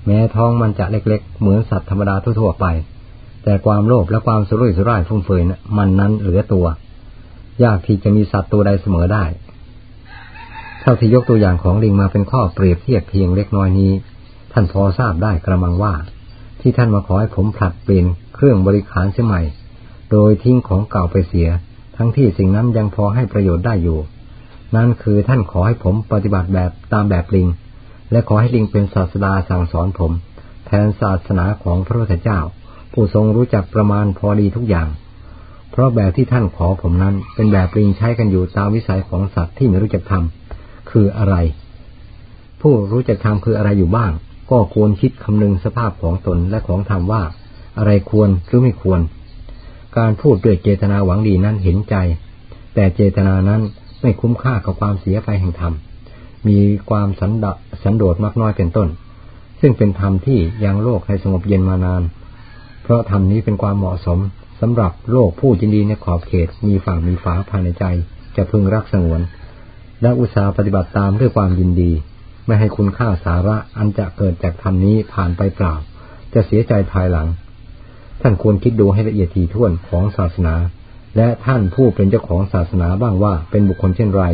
แม้ท้องมันจะเล็กๆ เหมือนสัตว์ธรรมดาทั่วๆไป แต่ความโลภและความสุรุ่ยสุร่ายฟุ่มเฟือยมันนั้นเหลือตัว ยากที่จะมีสัตว์ตัวใดเสมอได้ เท่าที่ยกตัวอย่างของลิงมาเป็นข้อเปรียบเทียบเพียงเล็กน้อยนี้ ท่านพอทราบได้กระมังว่า ที่ท่านมาขอให้ผมผลัดเปลี่ยนเครื่องบริขารเสียใหม่ โดยทิ้งของเก่าไปเสีย ทั้งที่สิ่งนั้นยังพอให้ประโยชน์ได้อยู่ นั่นคือท่านขอให้ผมปฏิบัติแบบตามแบบลิง และขอให้ลิงเป็นศาสดาสั่งสอนผม แทนศาสนาของพระพุทธเจ้า ผู้ทรงรู้จักประมาณพอดีทุกอย่าง เพราะแบบที่ท่านขอผมนั้น เป็นแบบลิงใช้กันอยู่ตามวิสัยของสัตว์ที่ไม่รู้จักทำคืออะไร ผู้รู้จักธรรมคืออะไรอยู่บ้าง ก็ควรคิดคำนึงสภาพของตนและของธรรมว่า อะไรควรหรือไม่ควร การพูดด้วยเจตนาหวังดีนั้นเห็นใจ แต่เจตนานั้นไม่คุ้มค่ากับความเสียไปแห่งธรรม มีความสันดสันโดษมากน้อยเป็นต้น ซึ่งเป็นธรรมที่ยังโลกให้สงบเย็นมานาน เพราะธรรมนี้เป็นความเหมาะสมสำหรับโลกผู้จินดีในขอบเขต มีฝั่งมีฝาภายในใจ จะพึงรักสงวน และอุตสาห์ปฏิบัติตามด้วยความยินดี ไม่ให้คุณค่าสาระอันจะเกิดจากธรรมนี้ผ่านไปเปล่า จะเสียใจภายหลัง ท่านควรคิดดูให้ละเอียดถี่ถ้วนของศาสนา และท่านผู้เป็นเจ้าของศาสนาบ้างว่าเป็นบุคคลเช่นไร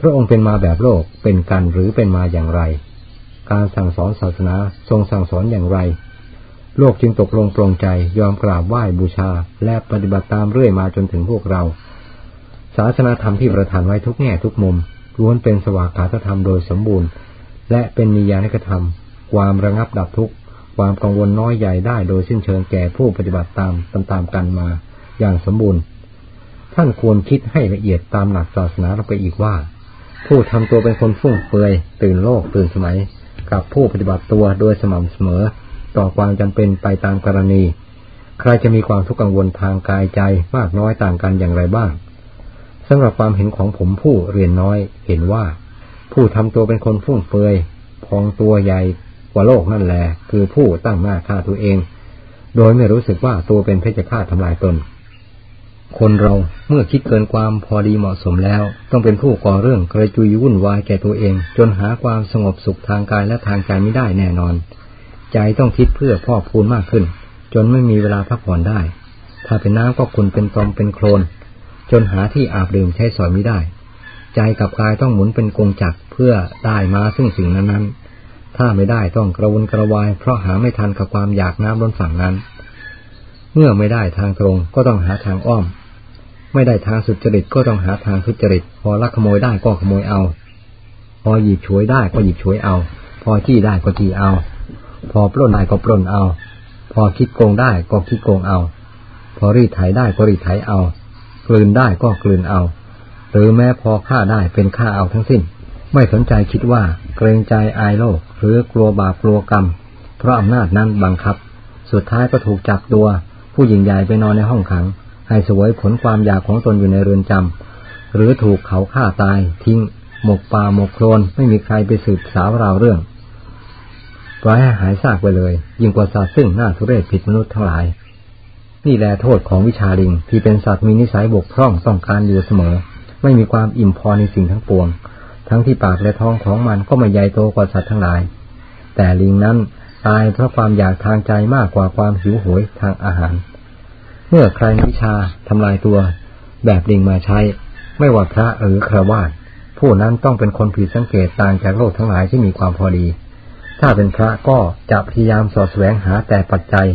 พระองค์เป็นมาแบบโลกเป็นกันหรือเป็นมาอย่างไร การสั่งสอนศาสนาทรงสั่งสอนอย่างไร โลกจึงตกลงปรงใจยอมกราบไหว้บูชา และปฏิบัติตามเรื่อยมาจนถึงพวกเรา ศาสนาธรรมที่ประทานไว้ทุกแง่ทุกมุมล้วนเป็นสวากาธรรมโดยสมบูรณ์ และเป็นมียานิกธรรม ความระงับดับทุกข์ ความกังวลน้อยใหญ่ได้โดยสิ้นเชิงแก่ผู้ปฏิบัติตามตามๆกันมาอย่างสมบูรณ์ ท่านควรคิดให้ละเอียดตามหลักศาสนาเราไปอีกว่า ผู้ทำตัวเป็นคนฟุ่งเฟือยตื่นโลกตื่นสมัย กับผู้ปฏิบัติตัวโดยสม่ำเสมอ ต่อความจำเป็นไปตามกรณี ใครจะมีความทุกข์กังวลทางกายใจมากน้อยต่างกันอย่างไรบ้างสำหรับความเห็นของผมผู้เรียนน้อยเห็นว่า ผู้ทำตัวเป็นคนฟุ่มเฟือยพองตัวใหญ่ ว่าโลกนั่นแหละคือผู้ตั้งหน้าฆ่าตัวเอง โดยไม่รู้สึกว่าตัวเป็นเพชฌฆาตทำลายตน คนเราเมื่อคิดเกินความพอดีเหมาะสมแล้ว ต้องเป็นผู้ก่อเรื่องกระจุยวุ่นวายแก่ตัวเอง จนหาความสงบสุขทางกายและทางใจไม่ได้แน่นอน ใจต้องคิดเพื่อพ่อพูนมากขึ้น จนไม่มีเวลาพักผ่อนได้ ถ้าเป็นน้ำก็คุณเป็นตอมเป็นโคลนจนหาที่อาบดื่มใช้สอยไม่ได้ ใจกับกายต้องหมุนเป็นกงจักรเพื่อได้มาซึ่งสิ่งนั้นๆ ถ้าไม่ได้ต้องกระวนกระวาย เพราะหาไม่ทันกับความอยากน้ำล้นฝั่งนั้น เมื่อไม่ได้ทางตรงก็ต้องหาทางอ้อม ไม่ได้ทางสุจริตก็ต้องหาทางทุจริต พอลักขโมยได้ก็ขโมยเอา พอหยิบฉวยได้ก็หยิบฉวยเอา พอจี้ได้ก็จี้เอา พอปล้นได้ก็ปล้นเอา พอคิดโกงได้ก็คิดโกงเอา พอรีดไถได้ก็รีดไถเอา กลืนได้ก็กลืนเอา หรือแม้พอฆ่าได้เป็นฆ่าเอาทั้งสิ้น ไม่สนใจคิดว่า เกรงใจอายโลก หรือกลัวบาปกลัวกรรม เพราะอำนาจนั้นบังคับ สุดท้ายก็ถูกจับตัว ผู้หญิงใหญ่ไปนอนในห้องขัง ให้สวยผลความอยากของตนอยู่ในเรือนจำหรือถูกเขาฆ่าตาย ทิ้ง หมกป่าหมกโคลนไม่มีใครไปสืบสาวราวเรื่องปล่อยให้หายซากไปเลย ยิ่งกว่าสัตว์ซึ่งน่าทุเรศผิดมนุษย์ทั้งหลาย นี่แหละโทษของวิชาลิงที่เป็นสัตว์มีนิสัยบกพร่องต้องการอยู่เสมอ ไม่มีความอิ่มพอในสิ่งทั้งปวง ทั้งที่ปากและท้องของมันก็ไม่ใหญ่โตกว่าสัตว์ทั้งหลาย แต่ลิงนั้นตายเพราะความอยากทางใจมากกว่าความหิวโหยทางอาหาร เมื่อใครวิชาทำลายตัว แบบลิงมาใช้ ไม่ว่าพระหรือครวาสผู้นั้นต้องเป็นคนผิดสังเกตต่างจากโลกทั้งหลายที่มีความพอดี ถ้าเป็นพระก็จะพยายามสอดแสวงหาแต่ปัจจัย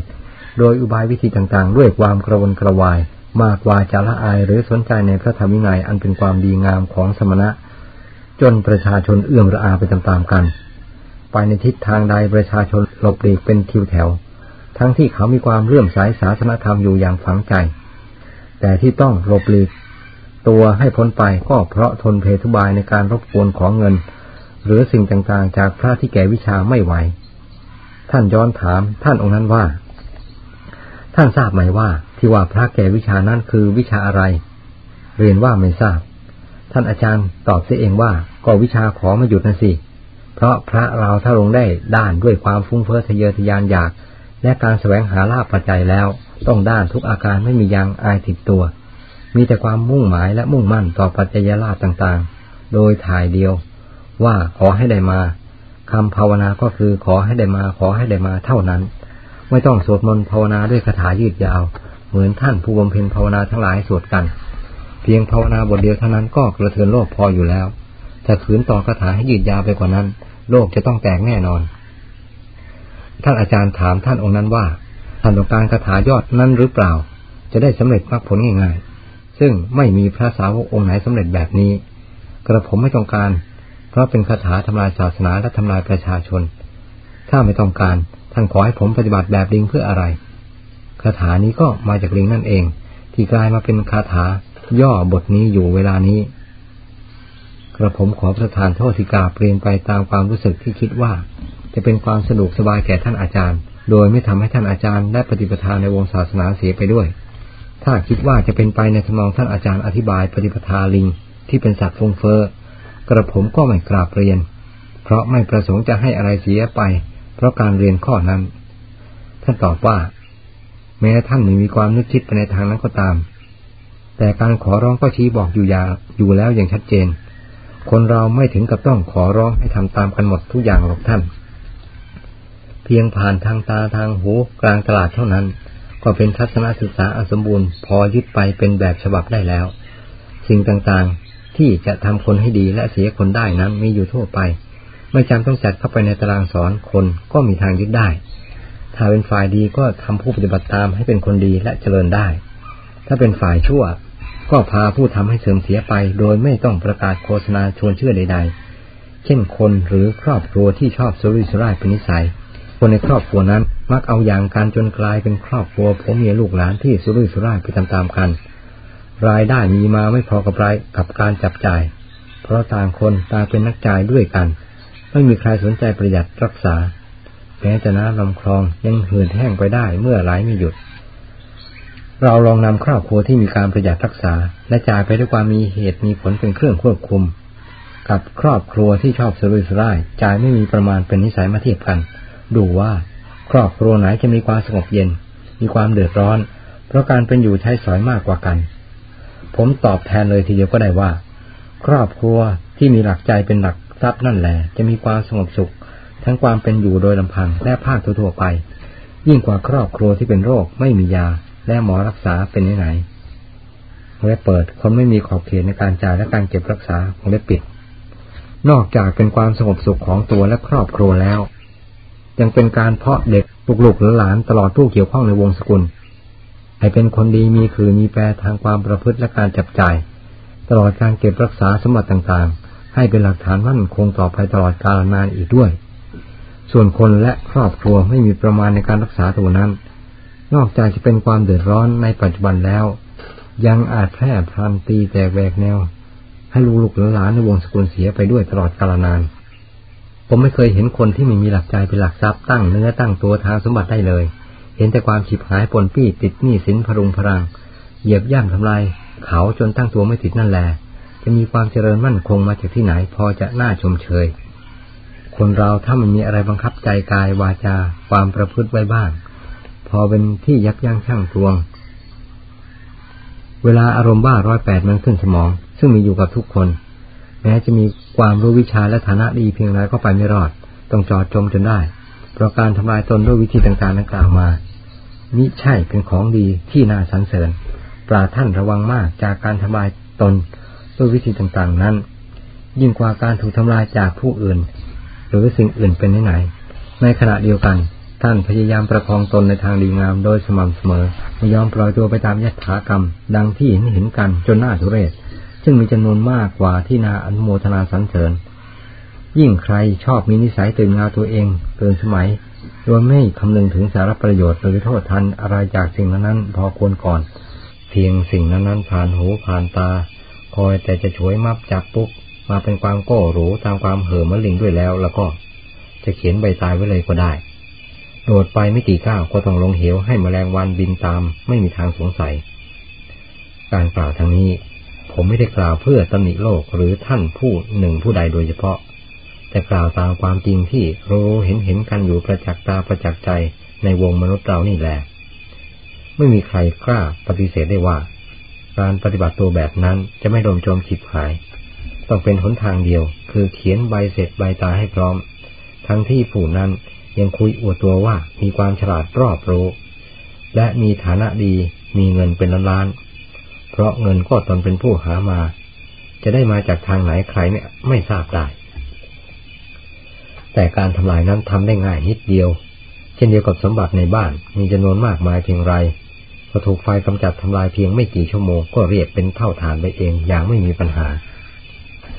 โดยอุบายวิธีต่างๆ ด้วยความกระวนกระวาย มากกว่าจะละอายหรือสนใจในพระธรรมวินัยอันเป็นความดีงามของสมณะ จนประชาชนเอื้อมระอาไปตามๆกัน ไปในทิศทางใดประชาชนหลบหลีกเป็นทิวแถว ทั้งที่เขามีความเลื่อมใสศาสนธรรมอยู่อย่างฝังใจ แต่ที่ต้องหลบหลีก ตัวให้พ้นไปก็เพราะทนเพทุบายในการรบกวนของเงิน หรือสิ่งต่างๆ จากพระที่แก่วิชาไม่ไหว ท่านย้อนถามท่านองค์นั้นว่า ท่านทราบไหมว่าที่ว่าพระแก่วิชานั้นคือวิชาอะไร เรียนว่าไม่ทราบ ท่านอาจารย์ตอบเสียเองว่าก็วิชาขอมาหยุดนะสิ เพราะพระเราถ้าลงได้ด้านด้วยความฟุ้งเฟ้อทะเยอทะยานอยาก และการแสวงหาลาภปัจจัยแล้ว ต้องด้านทุกอาการไม่มียางอายติดตัว มีแต่ความมุ่งหมายและมุ่งมั่นต่อปัจจัยลาภต่างๆ โดยถ่ายเดียว ว่าขอให้ได้มาคำภาวนาก็คือขอให้ได้มาขอให้ได้มาเท่านั้น ไม่ต้องสวดมนต์ภาวนาด้วยคาถายืดยาว เหมือนท่านผู้บำเพ็ญภาวนาทั้งหลายสวดกัน พียงภาวนาบทเดียวเท่านั้นก็กระเทือนโลกพออยู่แล้ว ถ้าขืนต่อคาถาให้ยืดยาวไปกว่านั้น โลกจะต้องแตกแน่นอน ท่านอาจารย์ถามท่านองค์นั้นว่า ท่านต้องการคาถายอดนั้นหรือเปล่า จะได้สำเร็จมรรคผลง่าย ๆ ซึ่งไม่มีพระสาวกองค์ไหนสำเร็จแบบนี้ กระผมไม่ต้องการ เพราะเป็นคาถาทำลายศาสนาและทำลายประชาชน ถ้าไม่ต้องการ ท่านขอให้ผมปฏิบัติแบบลิงเพื่ออะไร คาถานี้ก็มาจากลิงนั่นเอง ที่กลายมาเป็นคาถา ย่อบทนี้อยู่เวลานี้กระผมขอประทานโทษที่กาเปลี่ยนไปตามความรู้สึกที่คิดว่า จะเป็นความสะดวกสบายแก่ท่านอาจารย์ โดยไม่ทำให้ท่านอาจารย์ได้ปฏิปทาในวงศาสนาเสียไปด้วย ถ้าคิดว่าจะเป็นไปในทำนองท่านอาจารย์อธิบายปฏิปทาลิงที่เป็นสัตว์ฟงเฟอ้อกระผมก็ไม่กราบเรียน เพราะไม่ประสงค์จะให้อะไรเสียไป เพราะการเรียนข้อนั้น ท่านตอบว่า แม้ท่านไม่มีความนึกคิดไปในทางนั้นก็ตาม แต่การขอร้องก็ชี้บอกอยู่ยาอยู่แล้วอย่างชัดเจน คนเราไม่ถึงกับต้องขอร้องให้ทำตามกันหมดทุกอย่างหรอกท่าน เพียงผ่านทางตาทางหูกลางตลาดเท่านั้น ก็เป็นทัศนศึกษาอสมบูรณ์ พอยึดไปเป็นแบบฉบับได้แล้ว สิ่งต่างๆที่จะทำคนให้ดีและเสียคนได้นั้นมีอยู่ทั่วไป ไม่จำต้องจัดเข้าไปในตารางสอนคนก็มีทางยึดได้ ถ้าเป็นฝ่ายดีก็ทำผู้ปฏิบัติตามให้เป็นคนดีและเจริญได้ ถ้าเป็นฝ่ายชั่ว ก็พาผู้ทำให้เสื่อมเสียไป โดยไม่ต้องประกาศโฆษณาชวนเชื่อใด ๆ เช่นคนหรือครอบครัวที่ชอบสุรุ่ยสุร่ายเป็นนิสัย คนในครอบครัวนั้นมักเอาอย่างการจนกลายเป็นครอบครัวผมเมียลูกหลานที่สุรุ่ยสุร่ายไปตามๆกัน รายได้มีมาไม่พอกับรายกับการจับจ่าย เพราะต่างคนต่างเป็นนักจ่ายด้วยกัน ไม่มีใครสนใจประหยัดรักษาแม้จะน้ำลำคลองยังเหือดแห้งไปได้เมื่อไหลไม่หยุด เราลองนำครอบครัวที่มีการประหยัดรักษา และจ่ายไปด้วยความมีเหตุมีผลเป็นเครื่องควบคุม กับครอบครัวที่ชอบสรุยสร่ายจ่ายไม่มีประมาณเป็นนิสัยมาเทียบกัน ดูว่าครอบครัวไหนจะมีความสงบเย็น มีความเดือดร้อน เพราะการเป็นอยู่ใช้สอยมากกว่ากัน ผมตอบแทนเลยทีเดียวก็ได้ว่า ครอบครัวที่มีหลักใจเป็นหลักทรัพย์นั่นแหละจะมีความสงบสุข ทั้งความเป็นอยู่โดยลำพังและภาคทั่วไป ยิ่งกว่าครอบครัวที่เป็นโรคไม่มียา และหมอรักษาเป็นยังไงวงเล็บเปิด คนไม่มีขอบเขตในการจ่ายและการเก็บรักษาวงเล็บปิด นอกจากเป็นความสงบสุขของตัวและครอบครัวแล้ว ยังเป็นการเพาะเด็กลูกหรือหลานตลอดผู้เกี่ยวข้องในวงสกุล ให้เป็นคนดีมีคือมีแปรทางความประพฤติและการจับจ่าย ตลอดการเก็บรักษาสมบัติต่างๆ ให้เป็นหลักฐานมั่นคงต่อไปตลอดกาลนานอีกด้วย ส่วนคนและครอบครัวไม่มีประมาณในการรักษาตัวนั้น นอกจากจะเป็นความเดือดร้อนในปัจจุบันแล้ว ยังอาจแพร่พันตีแตกแวกแนว ให้ลูกๆหลานในวงสกุลเสียไปด้วยตลอดกาลนาน ผมไม่เคยเห็นคนที่ไม่มีหลักใจเป็นหลักทรัพย์ตั้งเนื้อตั้งตัวทางสมบัติได้เลย เห็นแต่ความฉิบหายปนปี้ติดหนี้สินพรุงพรัง เหยียบย่ำทำลายเขาจนตั้งตัวไม่ติดนั่นแหละจะมีความเจริญมั่นคงมาจากที่ไหนพอจะน่าชมเชย คนเราถ้ามันมีอะไรบังคับใจกายวาจา ความประพฤติไว้บ้าง พอเป็นที่ยับยั้งชั่งตวง เวลาอารมณ์บ้าร้อยแปดมันขึ้นสมอง ซึ่งมีอยู่กับทุกคน แม้จะมีความรู้วิชาและฐานะดีเพียงไรก็ไปไม่รอด ต้องจอดจมจนได้ เพราะการทำลายตนด้วยวิธีต่างๆนั้นกล่าวมามิใช่เป็นของดีที่น่าสรรเสริญ ปราท่านระวังมากจากการทำลายตนด้วยวิธีต่างๆนั้น ยิ่งกว่าการถูกทำลายจากผู้อื่น หรือสิ่งอื่นเป็นไหน ในขณะเดียวกัน ท่านพยายามประคองตนในทางดีงามโดยสม่ำเสมอ ไม่ยอมปล่อยตัวไปตามยถากรรม ดังที่เห็นเห็นกันจนหน่าทุเรศ ซึ่งมีจำนวนมากกว่าที่นาอนุโมทนาสรรเสริญ ยิ่งใครชอบมีนิสัยตื่นงาตัวเองเกินสมัย โดยไม่คำนึงถึงสารประโยชน์หรือโทษทันอะไรจากสิ่งนั้นพอควรก่อน เพียงสิ่งนั้นผ่านหูผ่านตา คอยแต่จะช่วยมับจับปุ๊บมาเป็นความโก้หรูตามความเห่อมะลิงด้วยแล้ว แล้วก็จะเขียนใบตายไว้เลยก็ได้ โดดไปไม่กี่ก้าวก็ต้องลงเหวให้มแมลงวันบินตามไม่มีทางสงสัย การกล่าวทางนี้ ผมไม่ได้กล่าวเพื่อตำหนิโลกหรือท่านผู้หนึ่งผู้ใดโดยเฉพาะ แต่กล่าวตามความจริงที่รู้เห็นเห็นกันอยู่ประจักษ์ตาประจักษ์ใจในวงมนุษย์เรานี่แหละ ไม่มีใครกล้าปฏิเสธได้ว่า การปฏิบัติตัวแบบนั้นจะไม่โดนโจมฉิบหาย ต้องเป็นหนทางเดียว คือเขียนใบเสร็จใบตาให้พร้อม ทั้งที่ผู้นั้น ยังคุยอวดตัวว่ามีความฉลาดรอบรู้ และมีฐานะดีมีเงินเป็นล้านๆ เพราะเงินก็ตนเป็นผู้หามา จะได้มาจากทางไหนใครเนี่ยไม่ทราบได้ แต่การทำลายนั้นทำได้ง่ายนิดเดียว เช่นเดียวกับสมบัติในบ้านมีจำนวนมากมายเพียงไรพอถูกไฟกำจัดทำลายเพียงไม่กี่ชั่วโมงก็เรียบเป็นเท่าฐานไปเองอย่างไม่มีปัญหา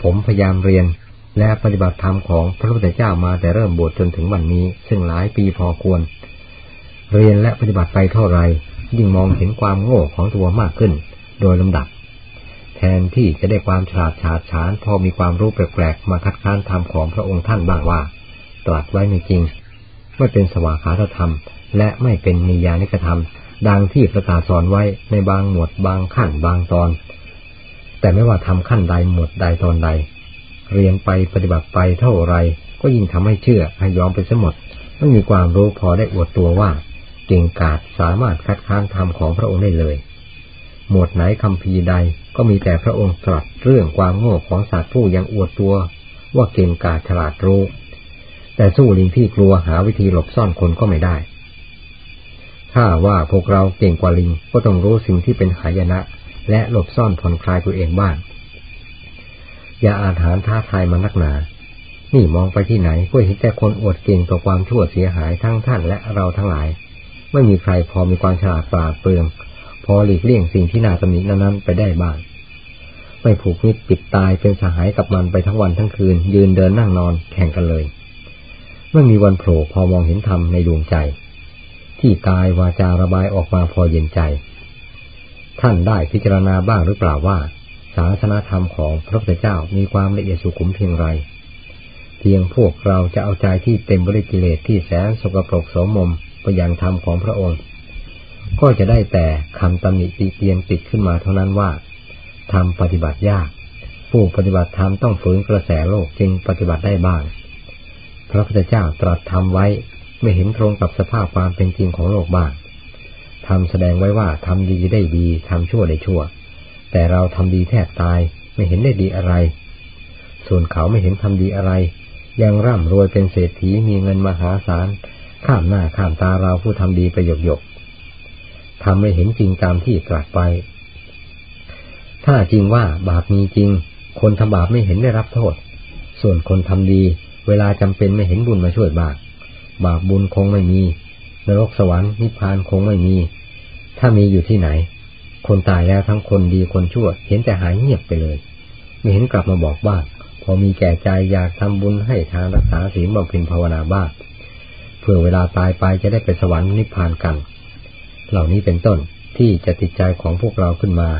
ผมพยายามเรียน และปฏิบัติธรรมของพระพุทธเจ้ามาแต่เริ่มบวชจนถึงวันนี้ ซึ่งหลายปีพอควร เรียนและปฏิบัติไปเท่าไรยิ่งมองเห็นความโง่ของตัวมากขึ้น โดยลำดับ แทนที่จะได้ความฉลาดฉาดฉานพอมีความรู้แปลกๆมาคัดค้านธรรมของพระองค์ท่านบ้างว่า ตรัสไว้ไม่จริง ไม่เป็นสวากขาธรรม และไม่เป็นนิยานิกธรรม ดังที่ประกาศสอนไว้ในบางหมวดบางขั้นบางตอน แต่ไม่ว่าทำขั้นใดหมวดใดตอนใด เรียนไปปฏิบัติไปเท่าไร ก็ยิ่งทำให้เชื่อให้ยอมไปสมดไม่มีความรู้พอได้อวดตัวว่า เก่งกาจสามารถคัดค้านธรรมของพระองค์ได้เลย หมวดไหนคำพีใดก็มีแต่พระองค์ตรัสเรื่องความโง่ของสัตว์ผู้ยังอวดตัว ว่าเก่งกาจฉลาดรู้ แต่สู้ลิงที่กลัวหาวิธีหลบซ่อนคนก็ไม่ได้ ถ้าว่าพวกเราเก่งกว่าลิงก็ต้องรู้สิ่งที่เป็นหายนะ และหลบซ่อนผ่อนคลายตัวเองบ้าง อย่าอาถานท้าทายมันนักหนา นี่มองไปที่ไหนก็เห็นแต่คนอวดเก่งต่อความชั่วเสียหายทั้งท่านและเราทั้งหลาย ไม่มีใครพอมีความฉลาดปราดเปรือง พอหลีกเลี่ยงสิ่งที่น่าตำหนินั้นไปได้บ้าง ไม่ผูกมิตรปิดตายเป็นสหายกับมันไปทั้งวันทั้งคืน ยืนเดินนั่งนอนแข่งกันเลย ไม่มีวันโผล่พอมองเห็นธรรมในดวงใจ ที่กายวาจาระบายออกมาพอเย็นใจ ท่านได้พิจารณาบ้างหรือเปล่าว่าาสนาธรรมของพระพุทธเจ้ามีความละเอียดสุขุมเพียงไร เพียงพวกเราจะเอาใจที่เต็มบริกิเลสที่แสนสกปรกโสมมไปยังธรรมของพระองค์ ก็จะได้แต่คำตำหนิตีเตียนติดขึ้นมาเท่านั้นว่าทำปฏิบัติยาก ผู้ปฏิบัติธรรมต้องฝืนกระแสโลกจึงปฏิบัติได้บ้าง พระพุทธเจ้าตรัสทำไว้ไม่เห็นตรงกับสภาพความเป็นจริงของโลกบ้างทำแสดงไว้ว่าทำดีได้ดีทำชั่วได้ชั่ว แต่เราทำดีแทบตายไม่เห็นได้ดีอะไร ส่วนเขาไม่เห็นทำดีอะไร ยังร่ำรวยเป็นเศรษฐีมีเงินมหาศาล ข้ามหน้าข้ามตาเราผู้ทำดีไปหยกหยกทำไม่เห็นจริงตามที่ตรัสไป ถ้าจริงว่าบาปมีจริง คนทำบาปไม่เห็นได้รับโทษ ส่วนคนทำดี เวลาจำเป็นไม่เห็นบุญมาช่วยบาป บาปบุญคงไม่มี นรกสวรรค์นิพพานคงไม่มี ถ้ามีอยู่ที่ไหน คนตายแล้วทั้งคนดีคนชั่ว เห็นแต่หายเงียบไปเลย ไม่เห็นกลับมาบอกบ้าพอมีแก่ใจอยากทำบุญให้ทานรักษาศีลบำเพ็ญภาวนาบ้างเพื่อเวลาตายไปจะได้ไปสวรรค์นิพพานกัน เหล่านี้เป็นต้นที่จะติดใจของพวกเราขึ้นมา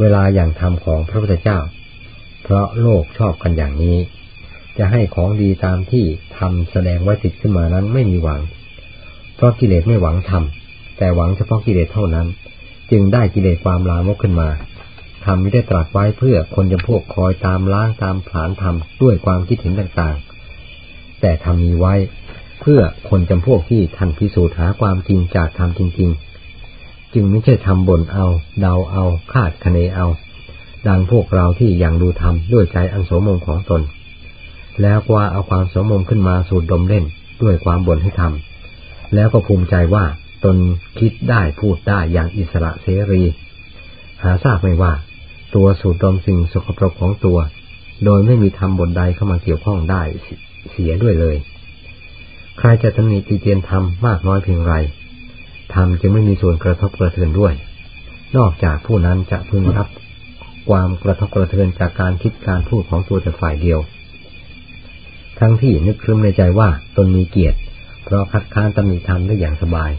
เวลาอย่างธรรมของพระพุทธเจ้า เพราะโลกชอบกันอย่างนี้ จะให้ของดีตามที่ทำแสดงไว้ติดขึ้นมานั้นไม่มีหวัง เพราะกิเลสไม่หวังทำแต่หวังเฉพาะกิเลสเท่านั้น จึงได้กิเลสความลามกขึ้นมาทำไม่ได้ตรัสไว้เพื่อคนจำพวกคอยตามล้างตามผลานทำด้วยความคิดเห็นต่างๆ แต่ทำมีไว้เพื่อคนจำพวกที่ท่านพิสูจน์หาความจริงจากธรรมจริง ๆ จึงไม่ใช่ทำบ่นเอา เดาเอา คาดคะเนเอา ดังพวกเราที่อยังดูธรรมด้วยใจอันโสมมของตน แล้วกว่าเอาความโสมมขึ้นมาสูดดมเล่นด้วยความบ่นให้ทำแล้วก็ภูมิใจว่า ตนคิดได้พูดได้อย่างอิสระเสรี หาทราบไม่ว่า ตัวสูดดมสิ่งสกปรกของตัว โดยไม่มีธรรมบทใดเข้ามาเกี่ยวข้องได้เสียด้วยเลย ใครจะตำหนิตีเตียนธรรมมากน้อยเพียงไรธรรมจะไม่มีส่วนกระทบกระเทือนด้วย นอกจากผู้นั้นจะพึงรับความกระทบกระเทือนจากการคิดการพูดของตัวแต่ฝ่ายเดียว ทั้งที่นึกครึ้มในใจว่าตนมีเกียรติ เพราะคัดค้านตำหนิธรรมได้อย่างสบาย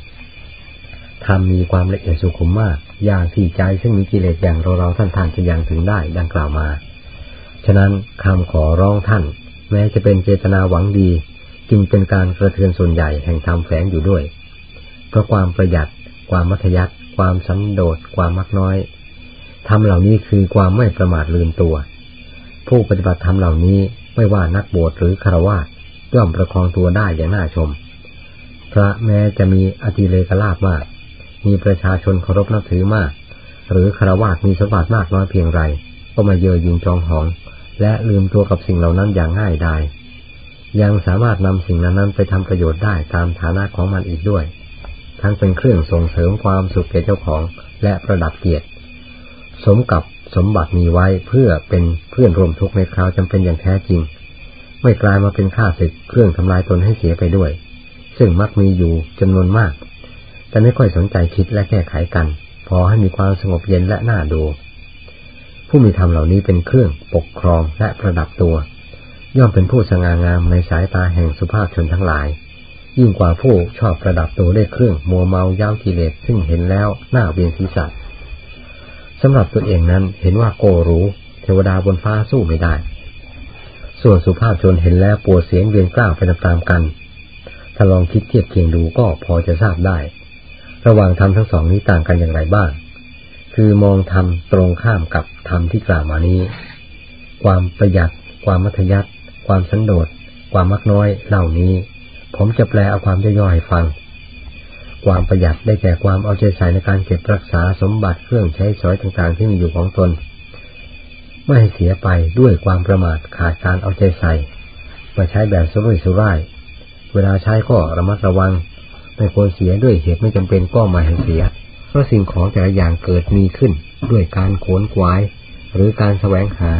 ธรรมมีความละเอียดสุขุมมาก อย่างที่ใจซึ่งมีกิเลสอย่างเราเราท่านท่านจะยังถึงได้ดังกล่าวมา ฉะนั้นคำขอร้องท่าน แม้จะเป็นเจตนาหวังดี จึงเป็นการกระเทือนส่วนใหญ่แห่งธรรมแฝงอยู่ด้วย เพราะความประหยัด ความมัธยัติความสันโดษความมักน้อยธรรมเหล่านี้คือความไม่ประมาทลืมตัว ผู้ปฏิบัติธรรมเหล่านี้ไม่ว่านักบวชหรือคารวะย่อมประคองตัวได้อย่างน่าชม พระแม้จะมีอธิเลกลาบมาก มีประชาชนเคารพนับถือมาก หรือคารวะมีสมบัติมากน้อยเพียงไร ก็มาเยอยิงจองหอง และลืมตัวกับสิ่งเหล่านั้นอย่างง่ายดายยังสามารถนำสิ่งนั้นไปทำประโยชน์ได้ตามฐานะของมันอีกด้วย ทั้งเป็นเครื่องส่งเสริมความสุขแก่เจ้าของและประดับเกียรติ สมกับสมบัติมีไว้เพื่อเป็นเพื่อนร่วมทุกข์ในคราวจำเป็นอย่างแท้จริง ไม่กลายมาเป็นค่าศึกเครื่องทำลายตนให้เสียไปด้วย ซึ่งมักมีอยู่จำนวนมาก แต่ไม่ค่อยสนใจคิดและแก้ไขกัน พอให้มีความสงบเย็นและน่าดู ผู้มีธรรมเหล่านี้เป็นเครื่องปกครองและประดับตัว ย่อมเป็นผู้สง่างามในสายตาแห่งสุภาพชนทั้งหลาย ยิ่งกว่าผู้ชอบประดับตัวด้วยเครื่องมัวเมาย้ากิเลสซึ่งเห็นแล้วหน้าเวียนศีรษะสำหรับตัวเองนั้นเห็นว่าโกรู้เทวดาบนฟ้าสู้ไม่ได้ ส่วนสุภาพชนเห็นแล้วปวดเสียงเวียนกล้าวไปตามกัน ถ้าลองคิดเทียบเคียงดูก็พอจะทราบได้ ระหว่างธรรมทั้งสองนี้ต่างกันอย่างไรบ้าง คือมองธรรมตรงข้ามกับธรรมที่กล่าวมานี้ ความประหยัด ความมัธยัติความสันโดษ ความมักน้อยเหล่านี้ ผมจะแปลเอาความย่อยๆให้ฟัง ความประหยัดได้แก่ความเอาใจใส่ในการเก็บรักษาสมบัติเครื่องใช้สอยต่างๆ ที่มีอยู่ของตน ไม่ให้เสียไปด้วยความประมาทขาดการเอาใจใส่มาใช้แบบสุรุ่ยสุร่าย เวลาใช้ก็ระมัดระวัง ไม่ควรเสียด้วยเหตุไม่จำเป็นก็ม่ให้เสีย เพราะสิ่งของแต่ละอย่างเกิดมีขึ้น ด้วยการขวนขวาย หรือการแสวงหา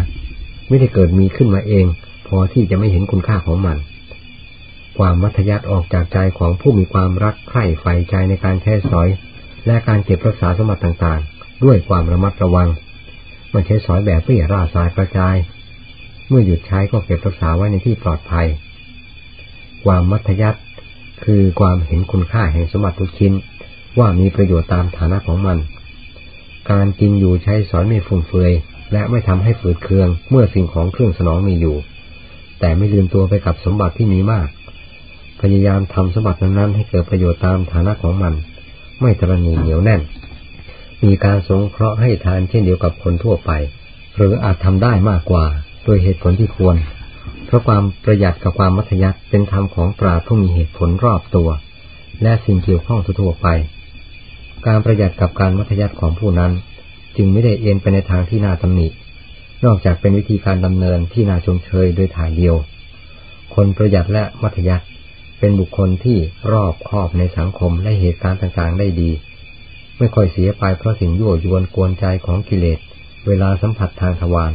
ไม่ได้เกิดมีขึ้นมาเอง พอที่จะไม่เห็นคุณค่าของมัน ความมัธยัติออกจากใจของผู้มีความรักใคร่ใฝ่ใจในการแช่สอย และการเก็บรักษาสมบัติต่างๆ ด้วยความระมัดระวังไม่ใช้สอยแบบเปี่ยราสายกระจาย เมื่อหยุดใช้ก็เก็บรักษาไว้ในที่ปลอดภัย ความมัธยัติ คือความเห็นคุณค่าแห่งสมบัติทุกชิ้น ว่ามีประโยชน์ตามฐานะของมัน การกินอยู่ใช้สอยไม่ฟุ่มเฟือยและไม่ทำให้ฝืดเคืองเมื่อสิ่งของเครื่องสนองมีอยู่ แต่ไม่ลืมตัวไปกับสมบัติที่มีมาก พยายามทำสมบัตินั้นๆให้เกิดประโยชน์ตามฐานะของมัน ไม่ตระหนี่เหนียวแน่น มีการสงเคราะห์ให้ทานเช่นเดียวกับคนทั่วไป หรืออาจทำได้มากกว่า โดยเหตุผลที่ควร เพราะความประหยัดกับความมัธยัติเป็นธรรมของปราผู้มีเหตุผลรอบตัว และสิ่งเกี่ยวข้องทั่วไป การประหยัดกับการมัธยัติของผู้นั้น จึงไม่ได้เอ็นไปในทางที่น่าตำหนิ นอกจากเป็นวิธีการดำเนินที่น่าชมเชยโดยถ่ายเดียว คนประหยัดและมัธยัติเป็นบุคคลที่รอบคอบในสังคมและเหตุการณ์ต่างๆได้ดี ไม่ค่อยเสียไปเพราะสิ่งยั่วยวนกวนใจของกิเลส เวลาสัมผัสทางทวาร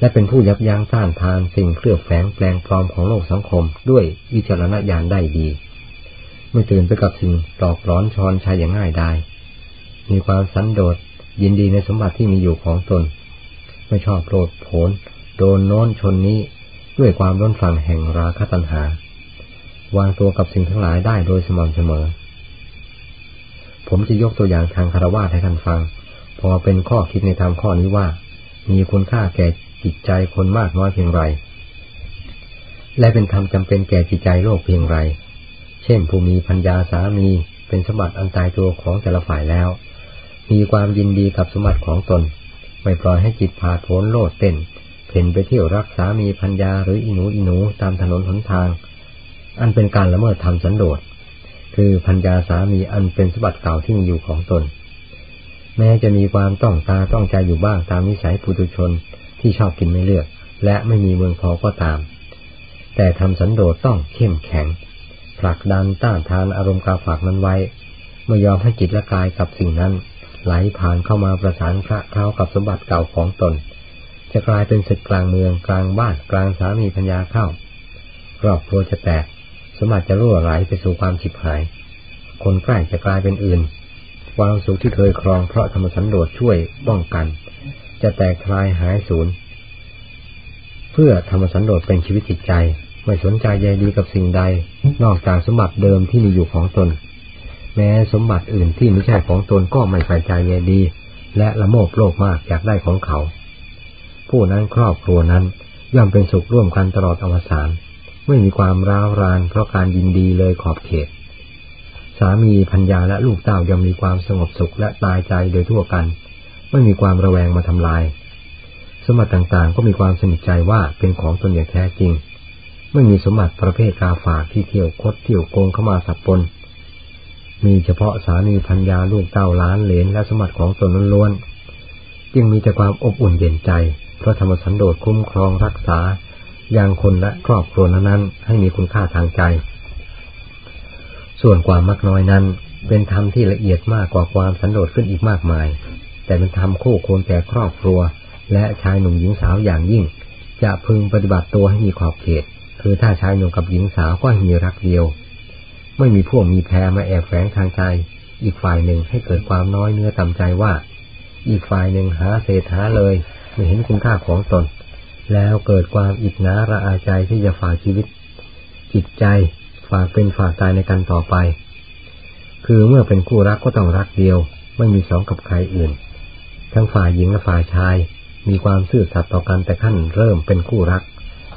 และเป็นผู้ยับยั้งต้านทานสิ่งเคลือบแฝงแปลงปลอมของโลกสังคม ด้วยวิจารณญาณได้ดี ไม่ตื่นไปกับสิ่งหลอกหลอนชอนชัยอย่างง่ายได้มีความสันโดษยินดีในสมบัติที่มีอยู่ของตน ไม่ชอบโกรธโผนโดนโน้นชนนี้ด้วยความร้นฝั่งแห่งราคะตัณหา วางตัวกับสิ่งทั้งหลายได้โดยสม่ำเสมอ ผมจะยกตัวอย่างทางคารวะให้ท่านฟัง พอเป็นข้อคิดในธรรมข้อนี้ว่า มีคุณค่าแก่ จิตใจคนมากน้อยเพียงไร และเป็นธรรมจำเป็นแก่จิตใจโลกเพียงไร เช่นผู้มีพัญญาสามีเป็นสมบัติอันตายตัวของแต่ละฝ่ายแล้ว มีความยินดีกับสมบัติของตน ไม่ปล่อยให้จิตผาดโผนโลดเต้นเพ่นไปเที่ยวรักษามีพัญญาหรืออินูอินูตามถนนหนทาง อันเป็นการละเมิดธรรมสันโดษ คือพัญญาสามีอันเป็นสมบัติเก่าที่มีอยู่ของตน แม้จะมีความต้องตาต้องใจอยู่บ้างตามนิสัยปุถุชน ที่ชอบกินไม่เลือก และไม่มีเมืองพอก็ตาม แต่ทำสันโดษต้องเข้มแข็ง ผลักดันต้านทานอารมณ์กาฝากนั้นไว้ไม่ยอมให้จิตและกายกับสิ่งนั้น ไหลผ่านเข้ามาประสานพระเข้ากับสมบัติเก่าของตน จะกลายเป็นศึกกลางเมืองกลางบ้านกลางสามีพัญญาเข้าครอบครัวจะแตก สมบัติจะรั่วไหลไปสู่ความฉิบหาย คนใกล้จะกลายเป็นอื่น ความสุขที่เคยครองเพราะธรรมสันโดษช่วยป้องกัน จะแตกทลายหายสูญเพื่อธรรมสันโดษเป็นชีวิตจิตใจ ไม่สนใจใยดีกับสิ่งใด นอกจากสมบัติเดิมที่มีอยู่ของตน แม้สมบัติอื่นที่ไม่ใช่ของตนก็ไม่ใส่ใจใยดี และละโมบโลภมากอยากได้ของเขา ผู้นั้นครอบครัวนั้นย่อมเป็นสุขร่วมกันตลอดอวสานไม่มีความร้าวรานเพราะการยินดีเลยขอบเขต สามีพัญญาและลูกเต้าย่อมมีความสงบสุขและตายใจโดยทั่วกัน ไม่มีความระแวงมาทำลาย สมบัติต่างๆ ก็มีความสนิทใจว่าเป็นของตนอย่างแท้จริง ไม่มีสมบัติประเภทกาฝากที่เที่ยวคดเที่ยวโกงเข้ามาสับปน มีเฉพาะสามีพัญญาลูกเต้าล้านเหลนและสมบัติของตนล้วนๆจึงมีแต่ความอบอุ่นเย็นใจเพราะธรรมสันโดษคุ้มครองรักษาอย่างคนและครอบครัวนั้นให้มีคุณค่าทางใจ ส่วนความมักน้อยนั้น เป็นธรรมที่ละเอียดมากกว่าความสันโดษขึ้นอีกมากมาย แต่เป็นธรรมคู่ควรแก่ครอบครัว และชายหนุ่มหญิงสาวอย่างยิ่ง จะพึงปฏิบัติตัวให้มีขอบเขต คือถ้าชายหนุ่มกับหญิงสาวก็มีรักเดียว ไม่มีพวกมีแพรมาแอบแฝงทางใจ อีกฝ่ายหนึ่งให้เกิดความน้อยเนื้อต่ำใจว่า อีกฝ่ายหนึ่งหาเศษหาเลยไม่เห็นคุณค่าของตน แล้วเกิดความอิจนาระอาใจที่จะฝากชีวิต จิตใจฝากเป็นฝากตายในกันต่อไป คือเมื่อเป็นคู่รักก็ต้องรักเดียว ไม่มีสองกับใครอื่น ทั้งฝ่ายหญิงและฝ่ายชาย มีความซื่อสัตย์ต่อกันแต่ขั้นเริ่มเป็นคู่รัก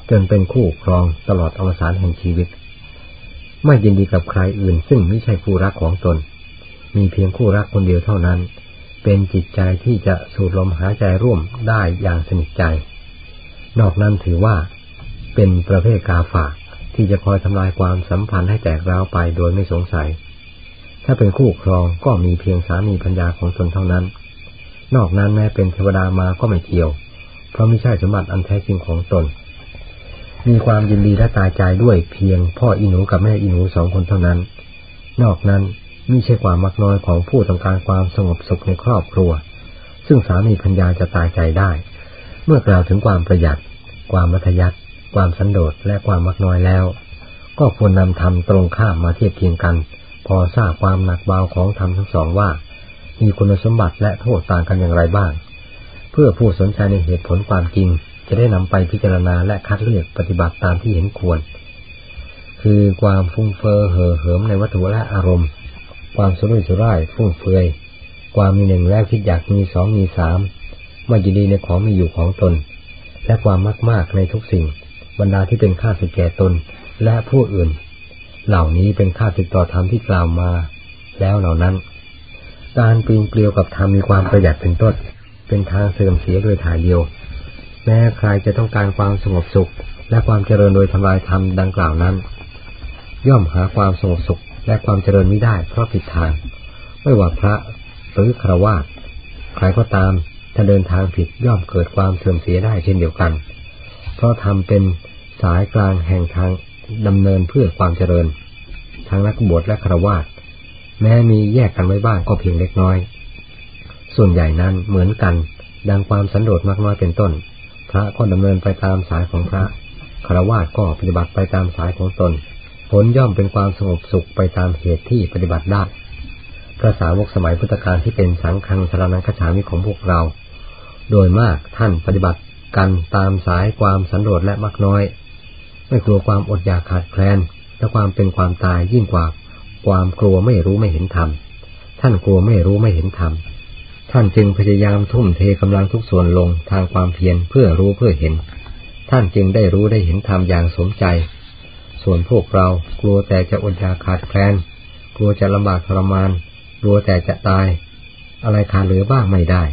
จนเป็นคู่ครองตลอดอวสานแห่งชีวิต ไม่ยินดีกับใครอื่น ซึ่งไม่ใช่คู่รักของตน มีเพียงคู่รักคนเดียวเท่านั้น เป็นจิตใจที่จะสูดลมหายใจร่วมได้อย่างสนิทใจ นอกนั้นถือว่า เป็นประเภทกาฝากที่จะคอยทำลายความสัมพันธ์ให้แตกร้าวไปโดยไม่สงสัย ถ้าเป็นคู่ครองก็มีเพียงสามีพัญญาของตนเท่านั้น นอกนั้นแม้เป็นเทวดามาก็ไม่เกี่ยว เพราะไม่ใช่สมบัติอันแท้จริงของตน มีความยินดีและตายใจด้วยเพียงพ่ออีหนูกับแม่อีหนูสองคนเท่านั้น นอกนั้นไม่ใช่ความมักน้อยของผู้ต้องการความสงบสุขในครอบครัว ซึ่งสามีพัญญาจะตายใจได้ เมื่อกล่าวถึงความประหยัด ความมัธยัติความสันโดษและความมักน้อยแล้ว ก็ควรนำธรรมตรงข้ามมาเทียบเทียงกัน พอทราบความหนักเบาของธรรมทั้งสองว่า มีคุณสมบัติและโทษต่างกันอย่างไรบ้าง เพื่อผู้สนใจในเหตุผลความจริง จะได้นำไปพิจารณาและคัดเลือกปฏิบัติตามที่เห็นควร คือความฟุ้งเฟ้อเห่อเหิมในวัตถุและอารมณ์ ความสุรุ่ยสุร่ายฟุ่งเฟือย ความมีหนึ่งแล้วคิดอยากมีสองมีสามไม่ยินดีในของมีอยู่ของตน และความมากมากในทุกสิ่ง บรรดาที่เป็นค่าสึกแก่ตนและผู้อื่น เหล่านี้เป็นค่าสึกต่อธรรมที่กล่าวมา แล้วเหล่านั้น การปีนเกลียวกับธรรมมีความประหยัดเป็นต้น เป็นทางเสื่อมเสียโดยถ่ายเดียว แม้ใครจะต้องการความสงบสุข และความเจริญโดยทำลายธรรมดังกล่าวนั้น ย่อมหาความสงบสุขและความเจริญไม่ได้เพราะผิดทาง ไม่ว่าพระหรือครวาสใครก็ตามถ้าเดินทางผิดย่อมเกิดความเสื่อมเสียได้เช่นเดียวกัน เพราะทำเป็นสายกลางแห่งทางดำเนินเพื่อความเจริญทางนักบวชและครวาส แม้มีแยกกันไว้บ้างก็เพียงเล็กน้อย ส่วนใหญ่นั้นเหมือนกัน ดังความสันโดษมากน้อยเป็นต้น พระก็ดำเนินไปตามสายของพระครวาสก็ปฏิบัติไปตามสายของตน ผลย่อมเป็นความสงบสุขไปตามเหตุที่ปฏิบัติได้พระสาวกสมัยพุทธกาลที่เป็นสังฆังสารนังคฉามิของพวกเรา โดยมากท่านปฏิบัติกันตามสายความสันโดษและมักน้อย ไม่กลัวความอดอยากขาดแคลนและความเป็นความตายยิ่งกว่า ความกลัวไม่รู้ไม่เห็นธรรม ท่านกลัวไม่รู้ไม่เห็นธรรม ท่านจึงพยายามทุ่มเทกำลังทุกส่วนลงทางความเพียรเพื่อรู้เพื่อเห็น ท่านจึงได้รู้ได้เห็นธรรมอย่างสมใจ ส่วนพวกเรากลัวแต่จะอดอยากขาดแคลน กลัวจะลำบากทรมาน กลัวแต่จะตาย อะไรขาดเหลือบ้างไม่ได้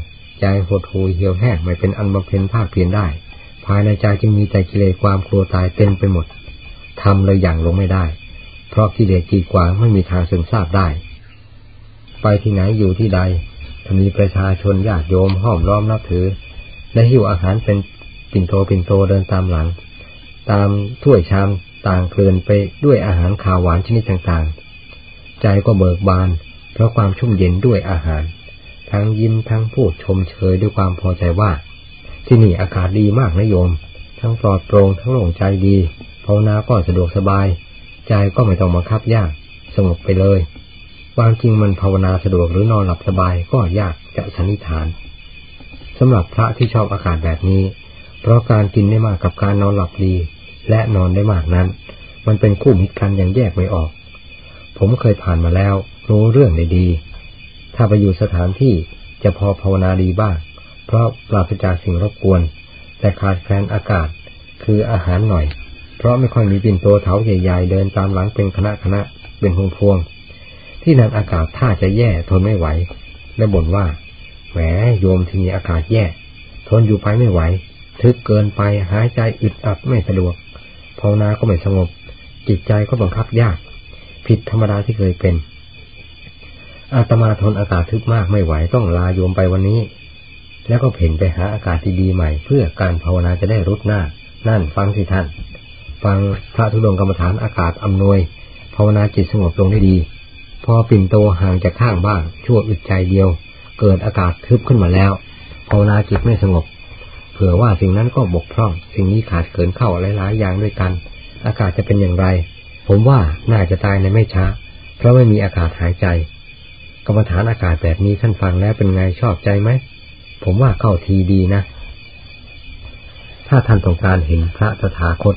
ใจหดหูเหี่ยวแห้งไม่เป็นอันบำเพ็ญภาคเพียรได้ ภายในใจจึงมีแต่กิเลสความกลัวตายเต็มไปหมดทำเลยอย่างลงไม่ได้ เพราะกิเลสกีดขวางไม่มีทางสึงทราบได้ ไปที่ไหนอยู่ที่ใดถ้ามีประชาชนญาติโยมห้อมล้อมนับถือ และหิวอาหารเป็นปิ่นโตปิ่นโตเดินตามหลัง ตามถ้วยชามต่างเคลื่อนไปด้วยอาหารข่าวหวานชนิดต่างๆ ใจก็เบิกบาน เพราะความชุ่มเย็นด้วยอาหาร ทั้งยิ้มทั้งพูดชมเชยด้วยความพอใจว่า ที่นี่อากาศดีมากนะโยม ทั้งปลอดโปร่งทั้งโล่งใจดีภาวนาก็สะดวกสบาย ใจก็ไม่ต้องมาคับยาก สงบไปเลย ความจริงมันภาวนาสะดวกหรือนอนหลับสบายก็ยากจะสันนิษฐานสำหรับพระที่ชอบอากาศแบบนี้ เพราะการกินได้มากกับการนอนหลับดี และนอนได้มากนั้น มันเป็นคู่มิตรกันอย่างแยกไม่ออก ผมเคยผ่านมาแล้ว รู้เรื่องได้ดี ถ้าไปอยู่สถานที่จะพอภาวนาดีบ้าง เพราะปราศจากสิ่งรบกวน แต่ขาดแคลนอากาศ คืออาหารหน่อย เพราะไม่ค่อยมีปิ่นโตเถาใหญ่ๆเดินตามหลังเป็นคณะคณะเป็นพวงพวง ที่นั้นอากาศถ้าจะแย่ทนไม่ไหว และบ่นว่า แหมโยมที่มีอากาศแย่ ทนอยู่ไปไม่ไหว ทึกเกินไปหายใจอึดอัดไม่สะดวกภาวนาก็ไม่สงบ จิตใจก็บังคับยาก ผิดธรรมดาที่เคยเป็น อาตมาทนอากาศทึบมากไม่ไหวต้องลาโยมไปวันนี้ แล้วก็เพ่นไปหาอากาศดีๆใหม่ เพื่อการภาวนาจะได้รุดหน้า นั่นฟังสิท่าน ฟังพระธุดงกรรมฐานอากาศอำนวยภาวนาจิตสงบลงได้ดี พอปิ่นโตห่างจากข้างบ้างชั่วอึดใจเดียว เกิดอากาศทึบขึ้นมาแล้วภาวนาจิตไม่สงบ เผื่อว่าสิ่งนั้นก็บกพร่อง สิ่งนี้ขาดเกินเข้าหลายๆอย่างด้วยกัน อากาศจะเป็นอย่างไร ผมว่าน่าจะตายในไม่ช้า เพราะไม่มีอากาศหายใจ กรรมฐานอากาศแบบนี้ท่านฟังแล้วเป็นไงชอบใจไหม ผมว่าเข้าทีดีนะ ถ้าท่านต้องการเห็นพระตถาคต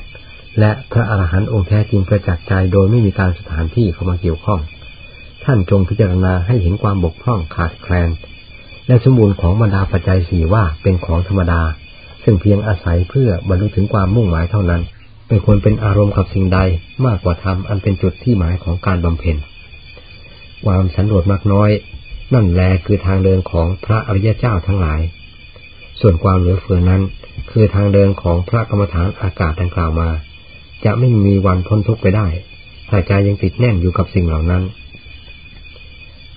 และพระอรหันต์องค์แท้จริงประจักษ์ใจโดยไม่มีการสถานที่เข้ามาเกี่ยวข้อง ท่านจงพิจารณาให้เห็นความบกพร่องขาดแคลน และสมบูรณ์ของบรรดาปัจจัยสี่ว่าเป็นของธรรมดา ซึ่งเพียงอาศัยเพื่อบรรลุถึงความมุ่งหมายเท่านั้นไม่ควรเป็นอารมณ์กับสิ่งใดมากกว่าธรรมอันเป็นจุดที่หมายของการบำเพ็ญความสันโดษมากน้อย นั่นแลคือทางเดินของพระอริยเจ้าทั้งหลาย ส่วนความเหลือเฟือนั้น คือทางเดินของพระกรรมฐานอากาศดังกล่าวมา จะไม่มีวันพ้นทุกข์ไปได้ ถ้าใจยังติดแน่นอยู่กับสิ่งเหล่านั้น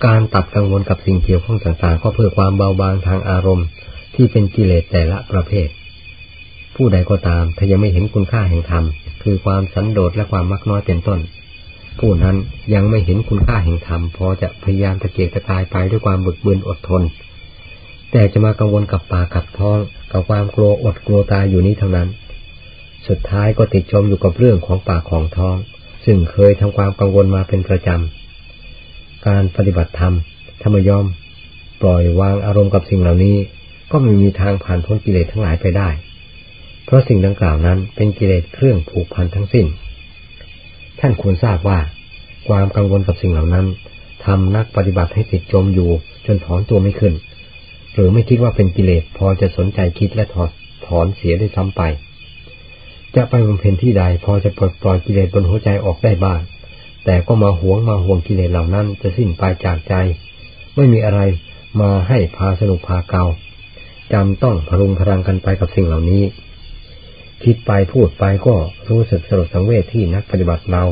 การตัดกังวลกับสิ่งเกี่ยวข้องต่างๆ ก็เพื่อความเบาบางทางอารมณ์ ที่เป็นกิเลสแต่ละประเภท ผู้ใดก็ตามถ้ายังไม่เห็นคุณค่าแห่งธรรม คือความสันโดษและความมักน้อยเป็นต้น ผู้นั้นยังไม่เห็นคุณค่าแห่งธรรมพอจะพยายามตะเกียกตะกายไปด้วยความบึกบึนอดทน แต่จะมากังวลกับปากกับท้อง กับความกลัวอดกลัวตายอยู่นี้เท่านั้น สุดท้ายก็ติดชมอยู่กับเรื่องของปากของท้อง ซึ่งเคยทำความกังวลมาเป็นประจำ การปฏิบัติธรรมธรรมยอม ปล่อยวางอารมณ์กับสิ่งเหล่านี้ ก็ไม่มีทางผ่านพ้นกิเลสทั้งหลายไปได้ เพราะสิ่งดังกล่าวนั้นเป็นกิเลสเครื่องผูกพันทั้งสิ้น ท่านควรทราบว่า ความกังวลกับสิ่งเหล่านั้นทำนักปฏิบัติให้ติดจมอยู่จนถอนตัวไม่ขึ้น หรือไม่คิดว่าเป็นกิเลสพอจะสนใจคิดและถอดถอนเสียได้ซ้ำไป จะไปบำเพ็ญที่ใดพอจะปลดปล่อยกิเลสบนหัวใจออกได้บ้าง แต่ก็มาหวงมาห่วงกิเลสเหล่านั้นจะสิ้นไปจากใจ ไม่มีอะไรมาให้พาสนุกพาเกาจำต้องพรุงพรังกันไปกับสิ่งเหล่านี้ คิดไปพูดไปก็รู้สึกสลดสังเวชที่นักปฏิบัติเรา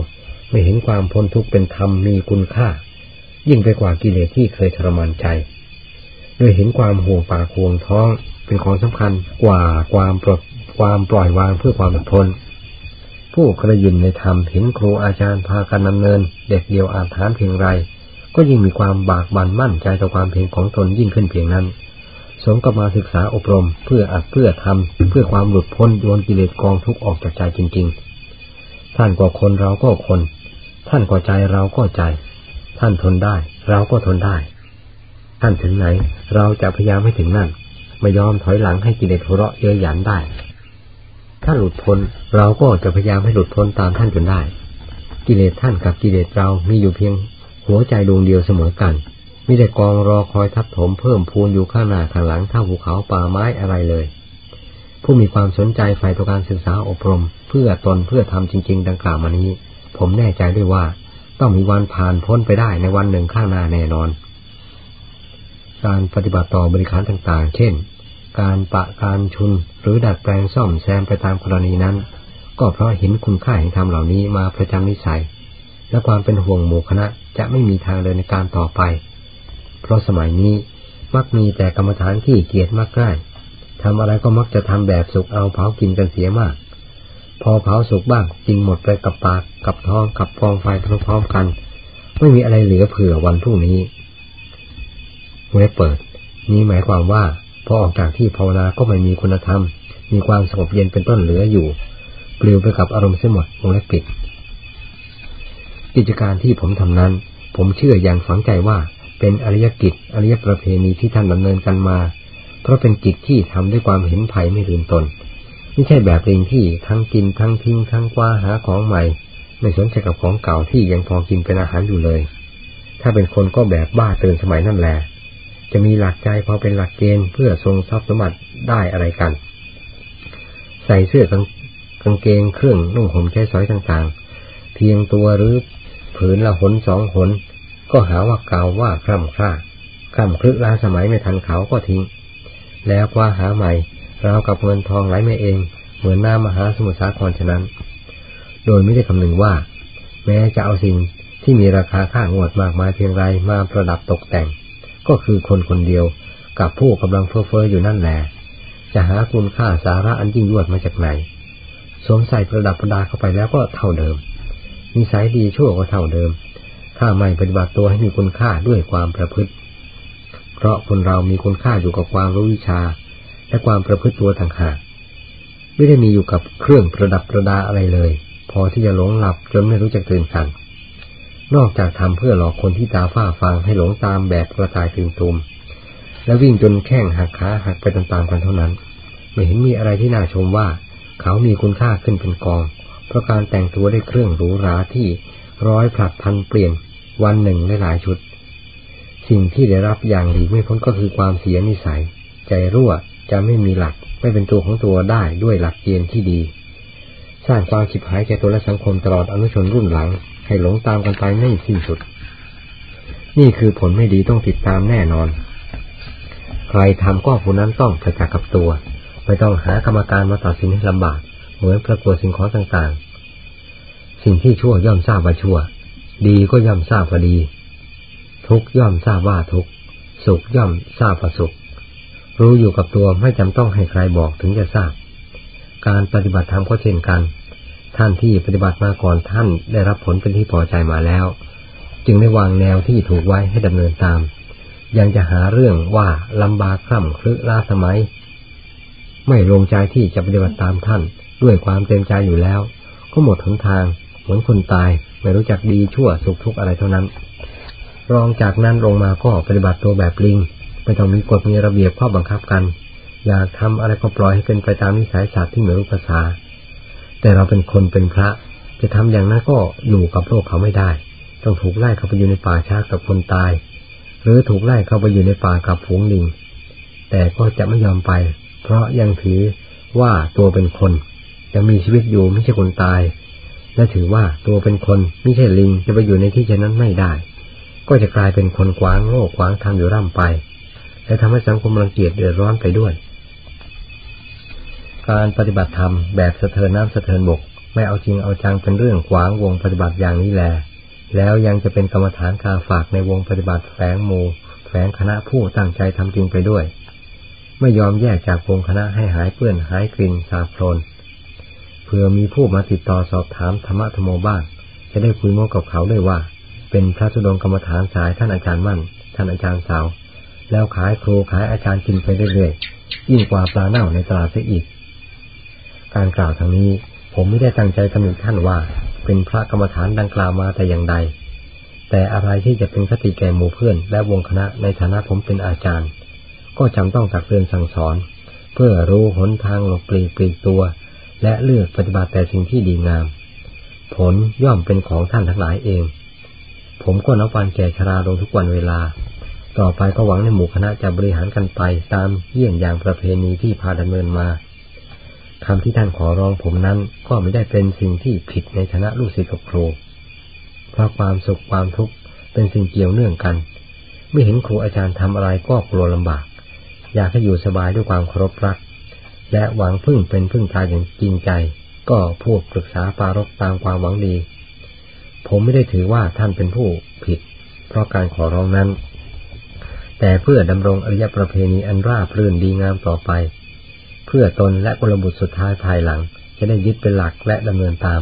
ไม่เห็นความพ้นทุกข์เป็นธรรมมีคุณค่า ยิ่งไปกว่ากิเลสที่เคยทรมานใจโดยเห็นความห่วงปากห่วงท้องเป็นของสำคัญกว่าความปลด ความปล่อยวางเพื่อความอดทนผู้กระยินในธรรมเห็นครูอาจารย์พากันดำเนิน เด็กเดียวอาจฐานเพียงไร ก็ยิ่งมีความบากบั่นมั่นใจต่อความเพียรของตนยิ่งขึ้นเพียงนั้น สมกับมาศึกษาอบรม เพื่ออัดเพื่อทำเพื่อความหลุดพ้นโยนกิเลสกองทุกออกจากใจจริง ๆ ท่านกว่าคนเราก็คน ท่านกว่าใจเราก็ใจ ท่านทนได้ เราก็ทนได้ ท่านถึงไหน เราจะพยายามให้ถึงนั่นไม่ยอมถอยหลังให้กิเลสหัวเราะเย้ยหยันได้ ถ้าหลุดพ้น เราก็จะพยายามให้หลุดพ้นตามท่านจนได้ กิเลสท่านกับกิเลสเรามีอยู่เพียง หัวใจดวงเดียวเสมอกันมิได้กองรอคอยทับถมเพิ่มพูนอยู่ข้างหน้าข้างหลังเท่าภูเขาป่าไม้อะไรเลย ผู้มีความสนใจใฝ่ต่อการศึกษาอบรม เพื่อตนเพื่อทำจริง ๆ ดังกล่าวมานี้ ผมแน่ใจด้วยว่า ต้องมีวันผ่านพ้นไปได้ในวันหนึ่งข้างหน้าแน่นอน การปฏิบัติต่อบริการต่างๆ เช่น การปะการชุน หรือดัดแปลงซ่อมแซมไปตามกรณีนั้น ก็เพราะเห็นคุณค่าแห่งธรรมเหล่านี้มาประจำนิสัย และความเป็นห่วงหมู่คณะจะไม่มีทางเดินในการต่อไป เพราะสมัยนี้มักมีแต่กรรมฐานที่เกียรติมากง่ายทำอะไรก็มักจะทำแบบสุกเอาเผากินกันเสียมาก พอเผาสุกบ้างจริงหมดไปกับปากกับท้องกับกองไฟพร้อมๆกัน ไม่มีอะไรเหลือเผื่อวันพรุ่งนี้เว็บเปิด นี้หมายความว่า พอออกจากที่ภาวนาก็ไม่มีคุณธรรม มีความสงบเย็นเป็นต้นเหลืออยู่ปลิวไปกับอารมณ์เสียหมดวงเล็บปิด กิจการที่ผมทำนั้น ผมเชื่ออย่างฝังใจว่าเป็นอริยกิจอริยประเพณีที่ท่านดำเนินกันมา เพราะเป็นกิจที่ทำด้วยความเห็นภัยไม่ลืมตนไม่ใช่แบบลิงที่ทั้งกินทั้งทิ้งทั้งกว้าหาของใหม่ ไม่สนใจกับของเก่าที่ยังพอกินเป็นอาหารอยู่เลย ถ้าเป็นคนก็แบบบ้าเตื่นสมัยนั่นแหละ จะมีหลักใจพอเป็นหลักเกณฑ์เพื่อทรงทรัพย์สมบัติได้อะไรกัน ใส่เสื้อกางกางเกงเครื่องนุ่งห่มใช้สอยต่างๆ เพียงตัวหรือผืนละหนสองหน ก็หาว่าเก่าว่าคร่ำคร่าคร่ำครึล้าสมัยไม่ทันเขาก็ทิ้ง แล้วว่าหาใหม่ราวกับเงินทองไหลมาเอง เหมือนน้ำมหาสมุทรสาครฉะนั้น โดยไม่ได้คำนึงว่า แม้จะเอาสิ่งที่มีราคาค่างวดมากมายเพียงไรมาประดับตกแต่ง ก็คือคนคนเดียวกับผู้กำลังเฟ้อเฟออยู่นั่นแหละจะหาคุณค่าสาระอันยิ่งยวดมาจากไหน สวมใส่ประดับประดาเข้าไปแล้วก็เท่าเดิม นิสัยดีชั่วก็เท่าเดิม ถ้าไม่ปฏิบัติตัวให้มีคุณค่าด้วยความประพฤติ เพราะคนเรามีคุณค่าอยู่กับความรู้วิชา และความประพฤติตัวต่างหาก ไม่ได้มีอยู่กับเครื่องประดับประดาอะไรเลย พอที่จะหลงหลับจนไม่รู้จักตื่นกัน นอกจากทำเพื่อหลอกคนที่ตาฝ้าฟังให้หลงตามแบบกระต่ายตื่นตุม และวิ่งจนแข้งหักขาหักไปตามๆกันเท่านั้น ไม่เห็นมีอะไรที่น่าชมว่า เขามีคุณค่าขึ้นเป็นกอง เพราะการแต่งตัวด้วยเครื่องหรูหราที่ร้อยผลัดพันเปลี่ยนวันหนึ่งหลายชุด สิ่งที่ได้รับอย่างหลีกไม่พ้นก็คือความเสียนิสัย ใจรั่วจะไม่มีหลักไม่เป็นตัวของตัวได้ด้วยหลักเกณฑ์ที่ดี สร้างความฉิบหายแก่ตัวและสังคมตลอดอนุชนรุ่นหลัง ให้หลงตามกันไปไม่สิ้นสุด นี่คือผลไม่ดีต้องติดตามแน่นอน ใครทำก็ผู้นั้นต้องประจักษ์กับตัว ไม่ต้องหากรรมการมาตัดสินให้ลำบาก เหมือนประกวดสิ่งของต่างๆ สิ่งที่ชั่วย่อมทราบว่าชั่ว ดีก็ย่อมทราบว่าดี ทุกย่อมทราบว่าทุก สุขย่อมทราบว่าสุข รู้อยู่กับตัวไม่จำต้องให้ใครบอกถึงจะทราบ การปฏิบัติธรรมก็เช่นกัน ท่านที่ปฏิบัติมาก่อนท่านได้รับผลเป็นที่พอใจมาแล้ว จึงได้วางแนวที่ถูกไว้ให้ดำเนินตาม ยังจะหาเรื่องว่าลำบากคร่ำครึล้าสมัย ไม่ลงใจที่จะปฏิบัติตามท่าน ด้วยความเต็มใจอยู่แล้ว ก็หมดหนทางเหมือนคนตายไม่รู้จักดีชั่วสุขทุกข์อะไรเท่านั้น รองจากนั้นลงมาก็ปฏิบัติตัวแบบลิงไม่ต้องมีกฎมีระเบียบข้อบังคับกัน อยากทำอะไรก็ปล่อยให้เป็นไปตามนิสัยสัตว์ที่ไม่รู้ภาษา แต่เราเป็นคนเป็นพระ จะทำอย่างนั้นก็อยู่กับโลกเขาไม่ได้ ต้องถูกไล่เข้าไปอยู่ในป่าช้ากับคนตาย หรือถูกไล่เข้าไปอยู่ในป่ากับฝูงลิง แต่ก็จะไม่ยอมไป เพราะยังถือว่าตัวเป็นคนยังมีชีวิตอยู่ไม่ใช่คนตาย และถือว่าตัวเป็นคนไม่ใช่ลิงจะไปอยู่ในที่เช่นนั้นไม่ได้ ก็จะกลายเป็นคนขวางโลกขวางทางอยู่ร่ำไป และทำให้สังคมรังเกียจเดือดร้อนไปด้วย การปฏิบัติธรรมแบบสะเทินน้ำสะเทินบก ไม่เอาจริงเอาจังเป็นเรื่องขวางวงปฏิบัติอย่างนี้แหละแล้วยังจะเป็นกรรมฐานการฝากในวงปฏิบัติแฝงหมู่แฝงคณะผู้ตั้งใจทำจริงไปด้วย ไม่ยอมแยกจากวงคณะให้หายเปื้อนหายกลิ่นสาบโคลนเพื่อมีผู้มาติดต่อสอบถามธรรมะธรรมโมบ้างจะได้คุยโม้กับเขาได้ว่า เป็นพระสุดงกรรมฐานสายท่านอาจารย์มั่น ท่านอาจารย์สาว แล้วขายครูขายอาจารย์กินไปเรื่อยๆยิ่งกว่าปลาเน่าในตลาดเสียอีก การกล่าวทางนี้ ผมไม่ได้ตั้งใจตำหนิท่านว่า เป็นพระกรรมฐานดังกล่าวมาแต่อย่างใด แต่อะไรที่จะเป็นคติแก่หมู่เพื่อน และวงคณะในฐานะผมเป็นอาจารย์ ก็จำต้องตักเตือนสั่งสอน เพื่อรู้หนทางหลบปลีกปลีกตัว และเลือกปฏิบัติแต่สิ่งที่ดีงาม ผลย่อมเป็นของท่านทั้งหลายเอง ผมก็นับวันแก่ชราลงทุกวันเวลาต่อไปก็หวังในหมู่คณะจะบริหารกันไปตามเยี่ยงอย่างประเพณีที่พาดำเนินมา คำที่ท่านขอร้องผมนั้นก็ไม่ได้เป็นสิ่งที่ผิดในฐานะลูกศิษย์กับครู เพราะความสุขความทุกข์เป็นสิ่งเกี่ยวเนื่องกันเมื่อเห็นครูอาจารย์ทำอะไรก็กลัวลำบาก อยากให้อยู่สบายด้วยความเคารพรัก และหวังพึ่งเป็นพึ่งทายอย่างจริงใจ ก็พูดปรึกษาปารกตามความหวังดี ผมไม่ได้ถือว่าท่านเป็นผู้ผิด เพราะการขอร้องนั้น แต่เพื่อดำรงอริยประเพณีอันราบรื่นดีงามต่อไป พื่อตนและกุลบุตรสุดท้ายภายหลัง จะได้ยึดเป็นหลักและดำเนินตาม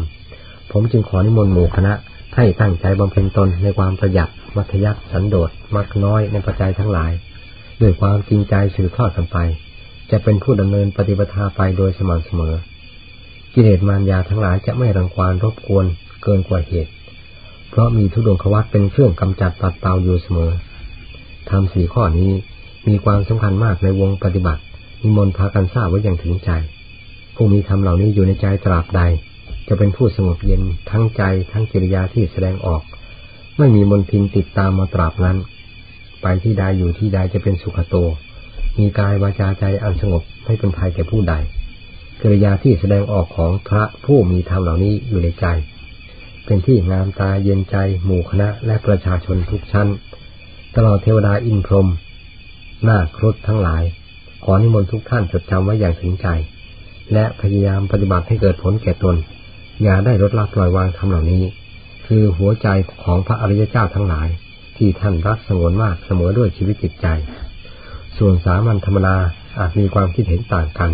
ผมจึงขอนิมนต์หมู่คณะให้ตั้งใจบำเพ็ญตนในความประหยัด มัธยัติสันโดษมักน้อยในปัจจัยทั้งหลาย ด้วยความจริงใจสืบทอดกันไป จะเป็นผู้ดำเนินปฏิปทาไปโดยสม่ำเสมอ กิเลสมารยาทั้งหลายจะไม่รังควานรบกวนเกินกว่าเหตุ เพราะมีทุดงควัตเป็นเครื่องกำจัดปัดเป่าอยู่เสมอทำสี่ข้อนี้มีความสำคัญมากในวงปฏิบัติ นิมนต์พากันทราบไว้อย่างถึงใจ ผู้มีธรรมเหล่านี้อยู่ในใจตราบใด จะเป็นผู้สงบเย็นทั้งใจทั้งกิริยาที่แสดงออก ไม่มีมนทินติดตามมาตราบนั้น ไปที่ใดอยู่ที่ใดจะเป็นสุขโต มีกายวาจาใจอันสงบไม่เป็นภัยแก่ผู้ใด กิริยาที่แสดงออกของพระผู้มีธรรมเหล่านี้อยู่ในใจ เป็นที่งามตาเย็นใจ หมู่คณะและประชาชนทุกชั้น ตลอดเทวดาอินพรหมนาครุฑทั้งหลาย ขอนิมนต์ทุกท่านจดจำไว้อย่างถึงใจ และพยายามปฏิบัติให้เกิดผลแก่ตน อย่าได้ลดละปล่อยวางทำเหล่านี้ คือหัวใจของพระอริยเจ้าทั้งหลาย ที่ท่านรักสงวนมากเสมอด้วยชีวิตจิตใจ ส่วนสามัญธรรมดาอาจมีความคิดเห็นต่างกัน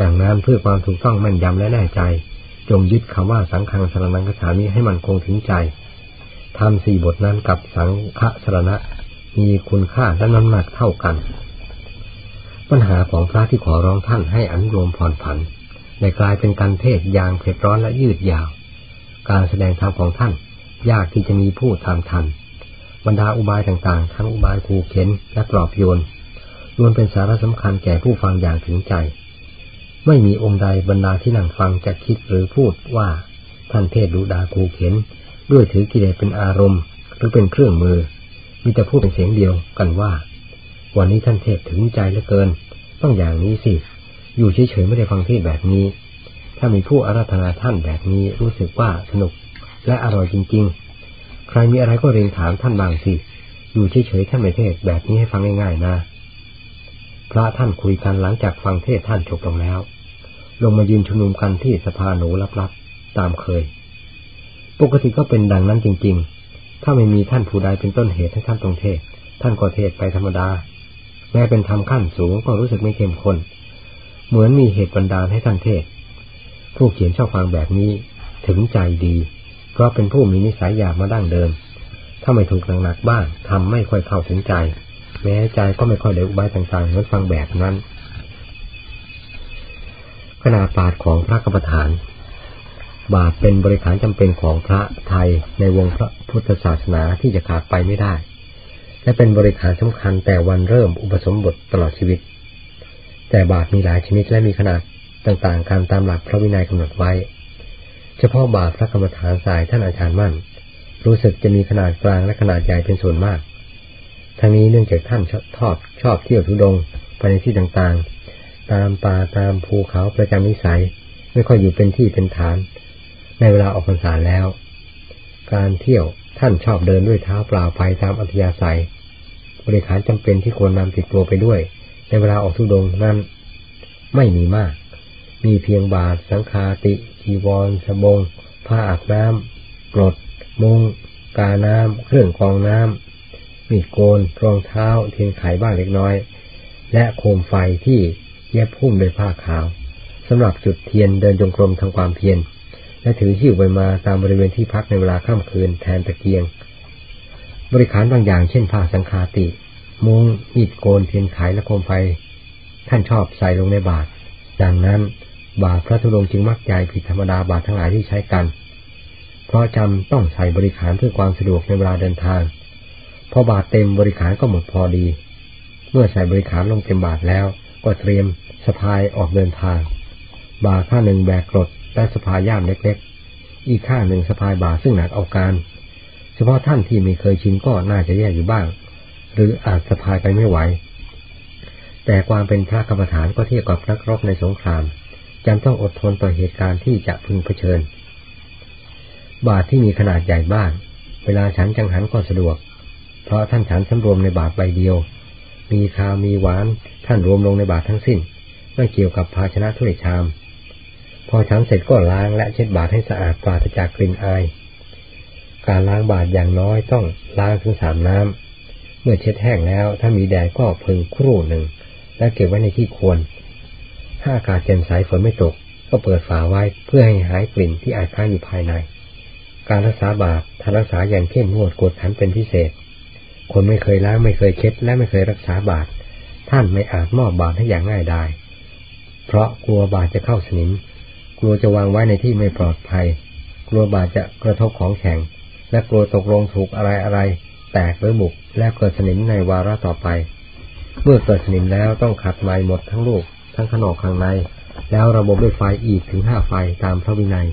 ดังนั้นเพื่อความถูกต้องแม่นยำและแน่ใจ จงยึดคำว่าสังฆังสรนังกฉามิให้มันคงถึงใจทำสี่บทนั้นกับสังฆสรณะมีคุณค่าและน้ำหนักเท่ากัน ปัญหาของพระที่ขอร้องท่านให้อนุโลมผ่อนผันในกลายเป็นการเทศอย่างเผ็ดร้อนและยืดยาว การแสดงธรรมของท่าน ยากที่จะมีผู้ตามทัน บรรดาอุบายต่างๆ ทั้งอุบายคูเข็นและกรอบโยนล้วนเป็นสาระสำคัญแก่ผู้ฟังอย่างถึงใจ ไม่มีองค์ใดบรรดาที่นั่งฟังจะคิดหรือพูดว่าท่านเทศดูดาคูเข็น ด้วยถือกิเลสเป็นอารมณ์ หรือเป็นเครื่องมือ มีแต่พูดเป็นเสียงเดียวกันว่า วันนี้ท่านเทศถึงใจเหลือเกิน ต้องอย่างนี้สิ อยู่เฉยๆไม่ได้ฟังเทศแบบนี้ ถ้ามีผู้อาราธนาท่านแบบนี้รู้สึกว่าสนุกและอร่อยจริง ๆ ใครมีอะไรก็เรียนถามท่านบางสิ อยู่เฉยๆท่านไม่เทศแบบนี้ให้ฟังง่ายๆนะพระท่านคุยกันหลังจากฟังเทศท่านจบลงแล้ว ลงมายืนชุมนุมกันที่สภาหนูลับๆตามเคย ปกติก็เป็นดังนั้นจริง ๆ ถ้าไม่มีท่านผู้ใดเป็นต้นเหตุให้ท่านตรงเทศ ท่านก็เทศไปธรรมดา แม้เป็นธรรมขั้นสูงก็รู้สึกไม่เข้มข้นเหมือนมีเหตุบันดาลให้ท่านเทศ ผู้เขียนชอบฟังแบบนี้ถึงใจดี เพราะเป็นผู้มีนิสัยอยากมาดั้งเดิม ถ้าไม่ถูกหนักๆบ้างทำไม่ค่อยเข้าถึงใจ แม้ใจก็ไม่ค่อยได้อุบายต่างๆเหมือนฟังแบบนั้นขนาดปาดของพระกรรมฐาน บาตรเป็นบริขารจำเป็นของพระไทยในวงพระพุทธศาสนาที่จะขาดไปไม่ได้ และเป็นบริขารสำคัญแต่วันเริ่มอุปสมบทตลอดชีวิต แต่บาตรมีหลายชนิดและมีขนาดต่างๆการตามหลักพระวินัยกำหนดไว้ เฉพาะบาตรพระกรรมฐานสายท่านอาจารย์มั่น รู้สึกจะมีขนาดกลางและขนาดใหญ่เป็นส่วนมาก ทั้งนี้เนื่องจากท่านชอบชอบเที่ยวทุดงไปในที่ต่างๆ ตามป่าตามภูเขาประจำนิสัย ไม่ค่อยอยู่เป็นที่เป็นฐาน ในเวลาออกพรรษาแล้ว การเที่ยว ท่านชอบเดินด้วยเท้าเปล่าไปตามอัธยาศัย บริขารจำเป็นที่ควรนำติดตัวไปด้วย ในเวลาออกทุดงนั้น ไม่มีมาก มีเพียงบาทสังคาติจีวรสบง ผ้าอาบน้ำกรดมุงกาน้ำเครื่องกรองน้ำมีดโกนรองเท้า เทียนไขบ้างเล็กน้อย และโคมไฟที่เย็บพุ่มด้วยผ้าขาวสำหรับจุดเทียนเดินจงกรมทางความเพียร และถือหิ้วไปมาตามบริเวณที่พักในเวลาค่ำคืนแทนตะเกียง บริขารบางอย่างเช่นผ้าสังคาติ มุงมีดโกนเทียนไขและโคมไฟ ท่านชอบใส่ลงในบาตรดังนั้นบาตรพระธุดงจึงมักใหญ่ผิดธรรมดาบาตรทั้งหลายที่ใช้กัน เพราะจำต้องใส่บริขารเพื่อความสะดวกในเวลาเดินทาง พอบาตรเต็มบริขารก็หมดพอดี เมื่อใส่บริขารลงเต็มบาตรแล้ว ก็เตรียมสะพายออกเดินทาง บาตรข้าหนึ่งแบกกรด และสะพายย่ามเล็กๆ อีกข้างหนึ่งสะพายบาซึ่งหนักเอาการ เฉพาะท่านที่ไม่เคยชินก็น่าจะแย่อยู่บ้าง หรืออาจสะพายไปไม่ไหว แต่ความเป็นพระกรรมฐานก็เทียบกับนักรบในสงครามจำต้องอดทนต่อเหตุการณ์ที่จะพึงเผชิญ บาทที่มีขนาดใหญ่บ้าง เวลาฉันจังหันก็สะดวก เพราะท่านฉันสำรวมในบาทใบเดียว มีคาวมีหวานท่านรวมลงในบาททั้งสิ้น ไม่เกี่ยวกับภาชนะถ้วยชาม พอฉันเสร็จก็ล้างและเช็ดบาทให้สะอาดปราศจากกลิ่นอาย การล้างบาทอย่างน้อยต้องล้างถึงสามน้ำ เมื่อเช็ดแห้งแล้ว ถ้ามีแดดก็พึงครู่หนึ่ง และเก็บไว้ในที่ควร ถ้าอากาศแจ่มใสฝนไม่ตก ก็เปิดฝาไว้เพื่อให้หายกลิ่นที่อาจค้างอยู่ภายใน การรักษาบาทถ้ารักษาอย่างเข้มงวดกดขันเป็นพิเศษ คนไม่เคยล้างไม่เคยเช็ด และไม่เคยรักษาบาทท่านไม่อาจมอบบาทให้อย่างง่ายได้ เพราะกลัวบาทจะเข้าสนิม กลัวจะวางไว้ในที่ไม่ปลอดภัย กลัวบาดจะกระทบของแข็ง และกลัวตกลงถูกอะไรอะไร แตกหรือบุกและเกิดสนิมในวาระต่อไป เมื่อเกิดสนิมแล้วต้องขัดไม้หมดทั้งลูก ทั้งขนอกข้างใน แล้วระบบด้วยไฟอีกถึงห้าไฟตามพระวินัย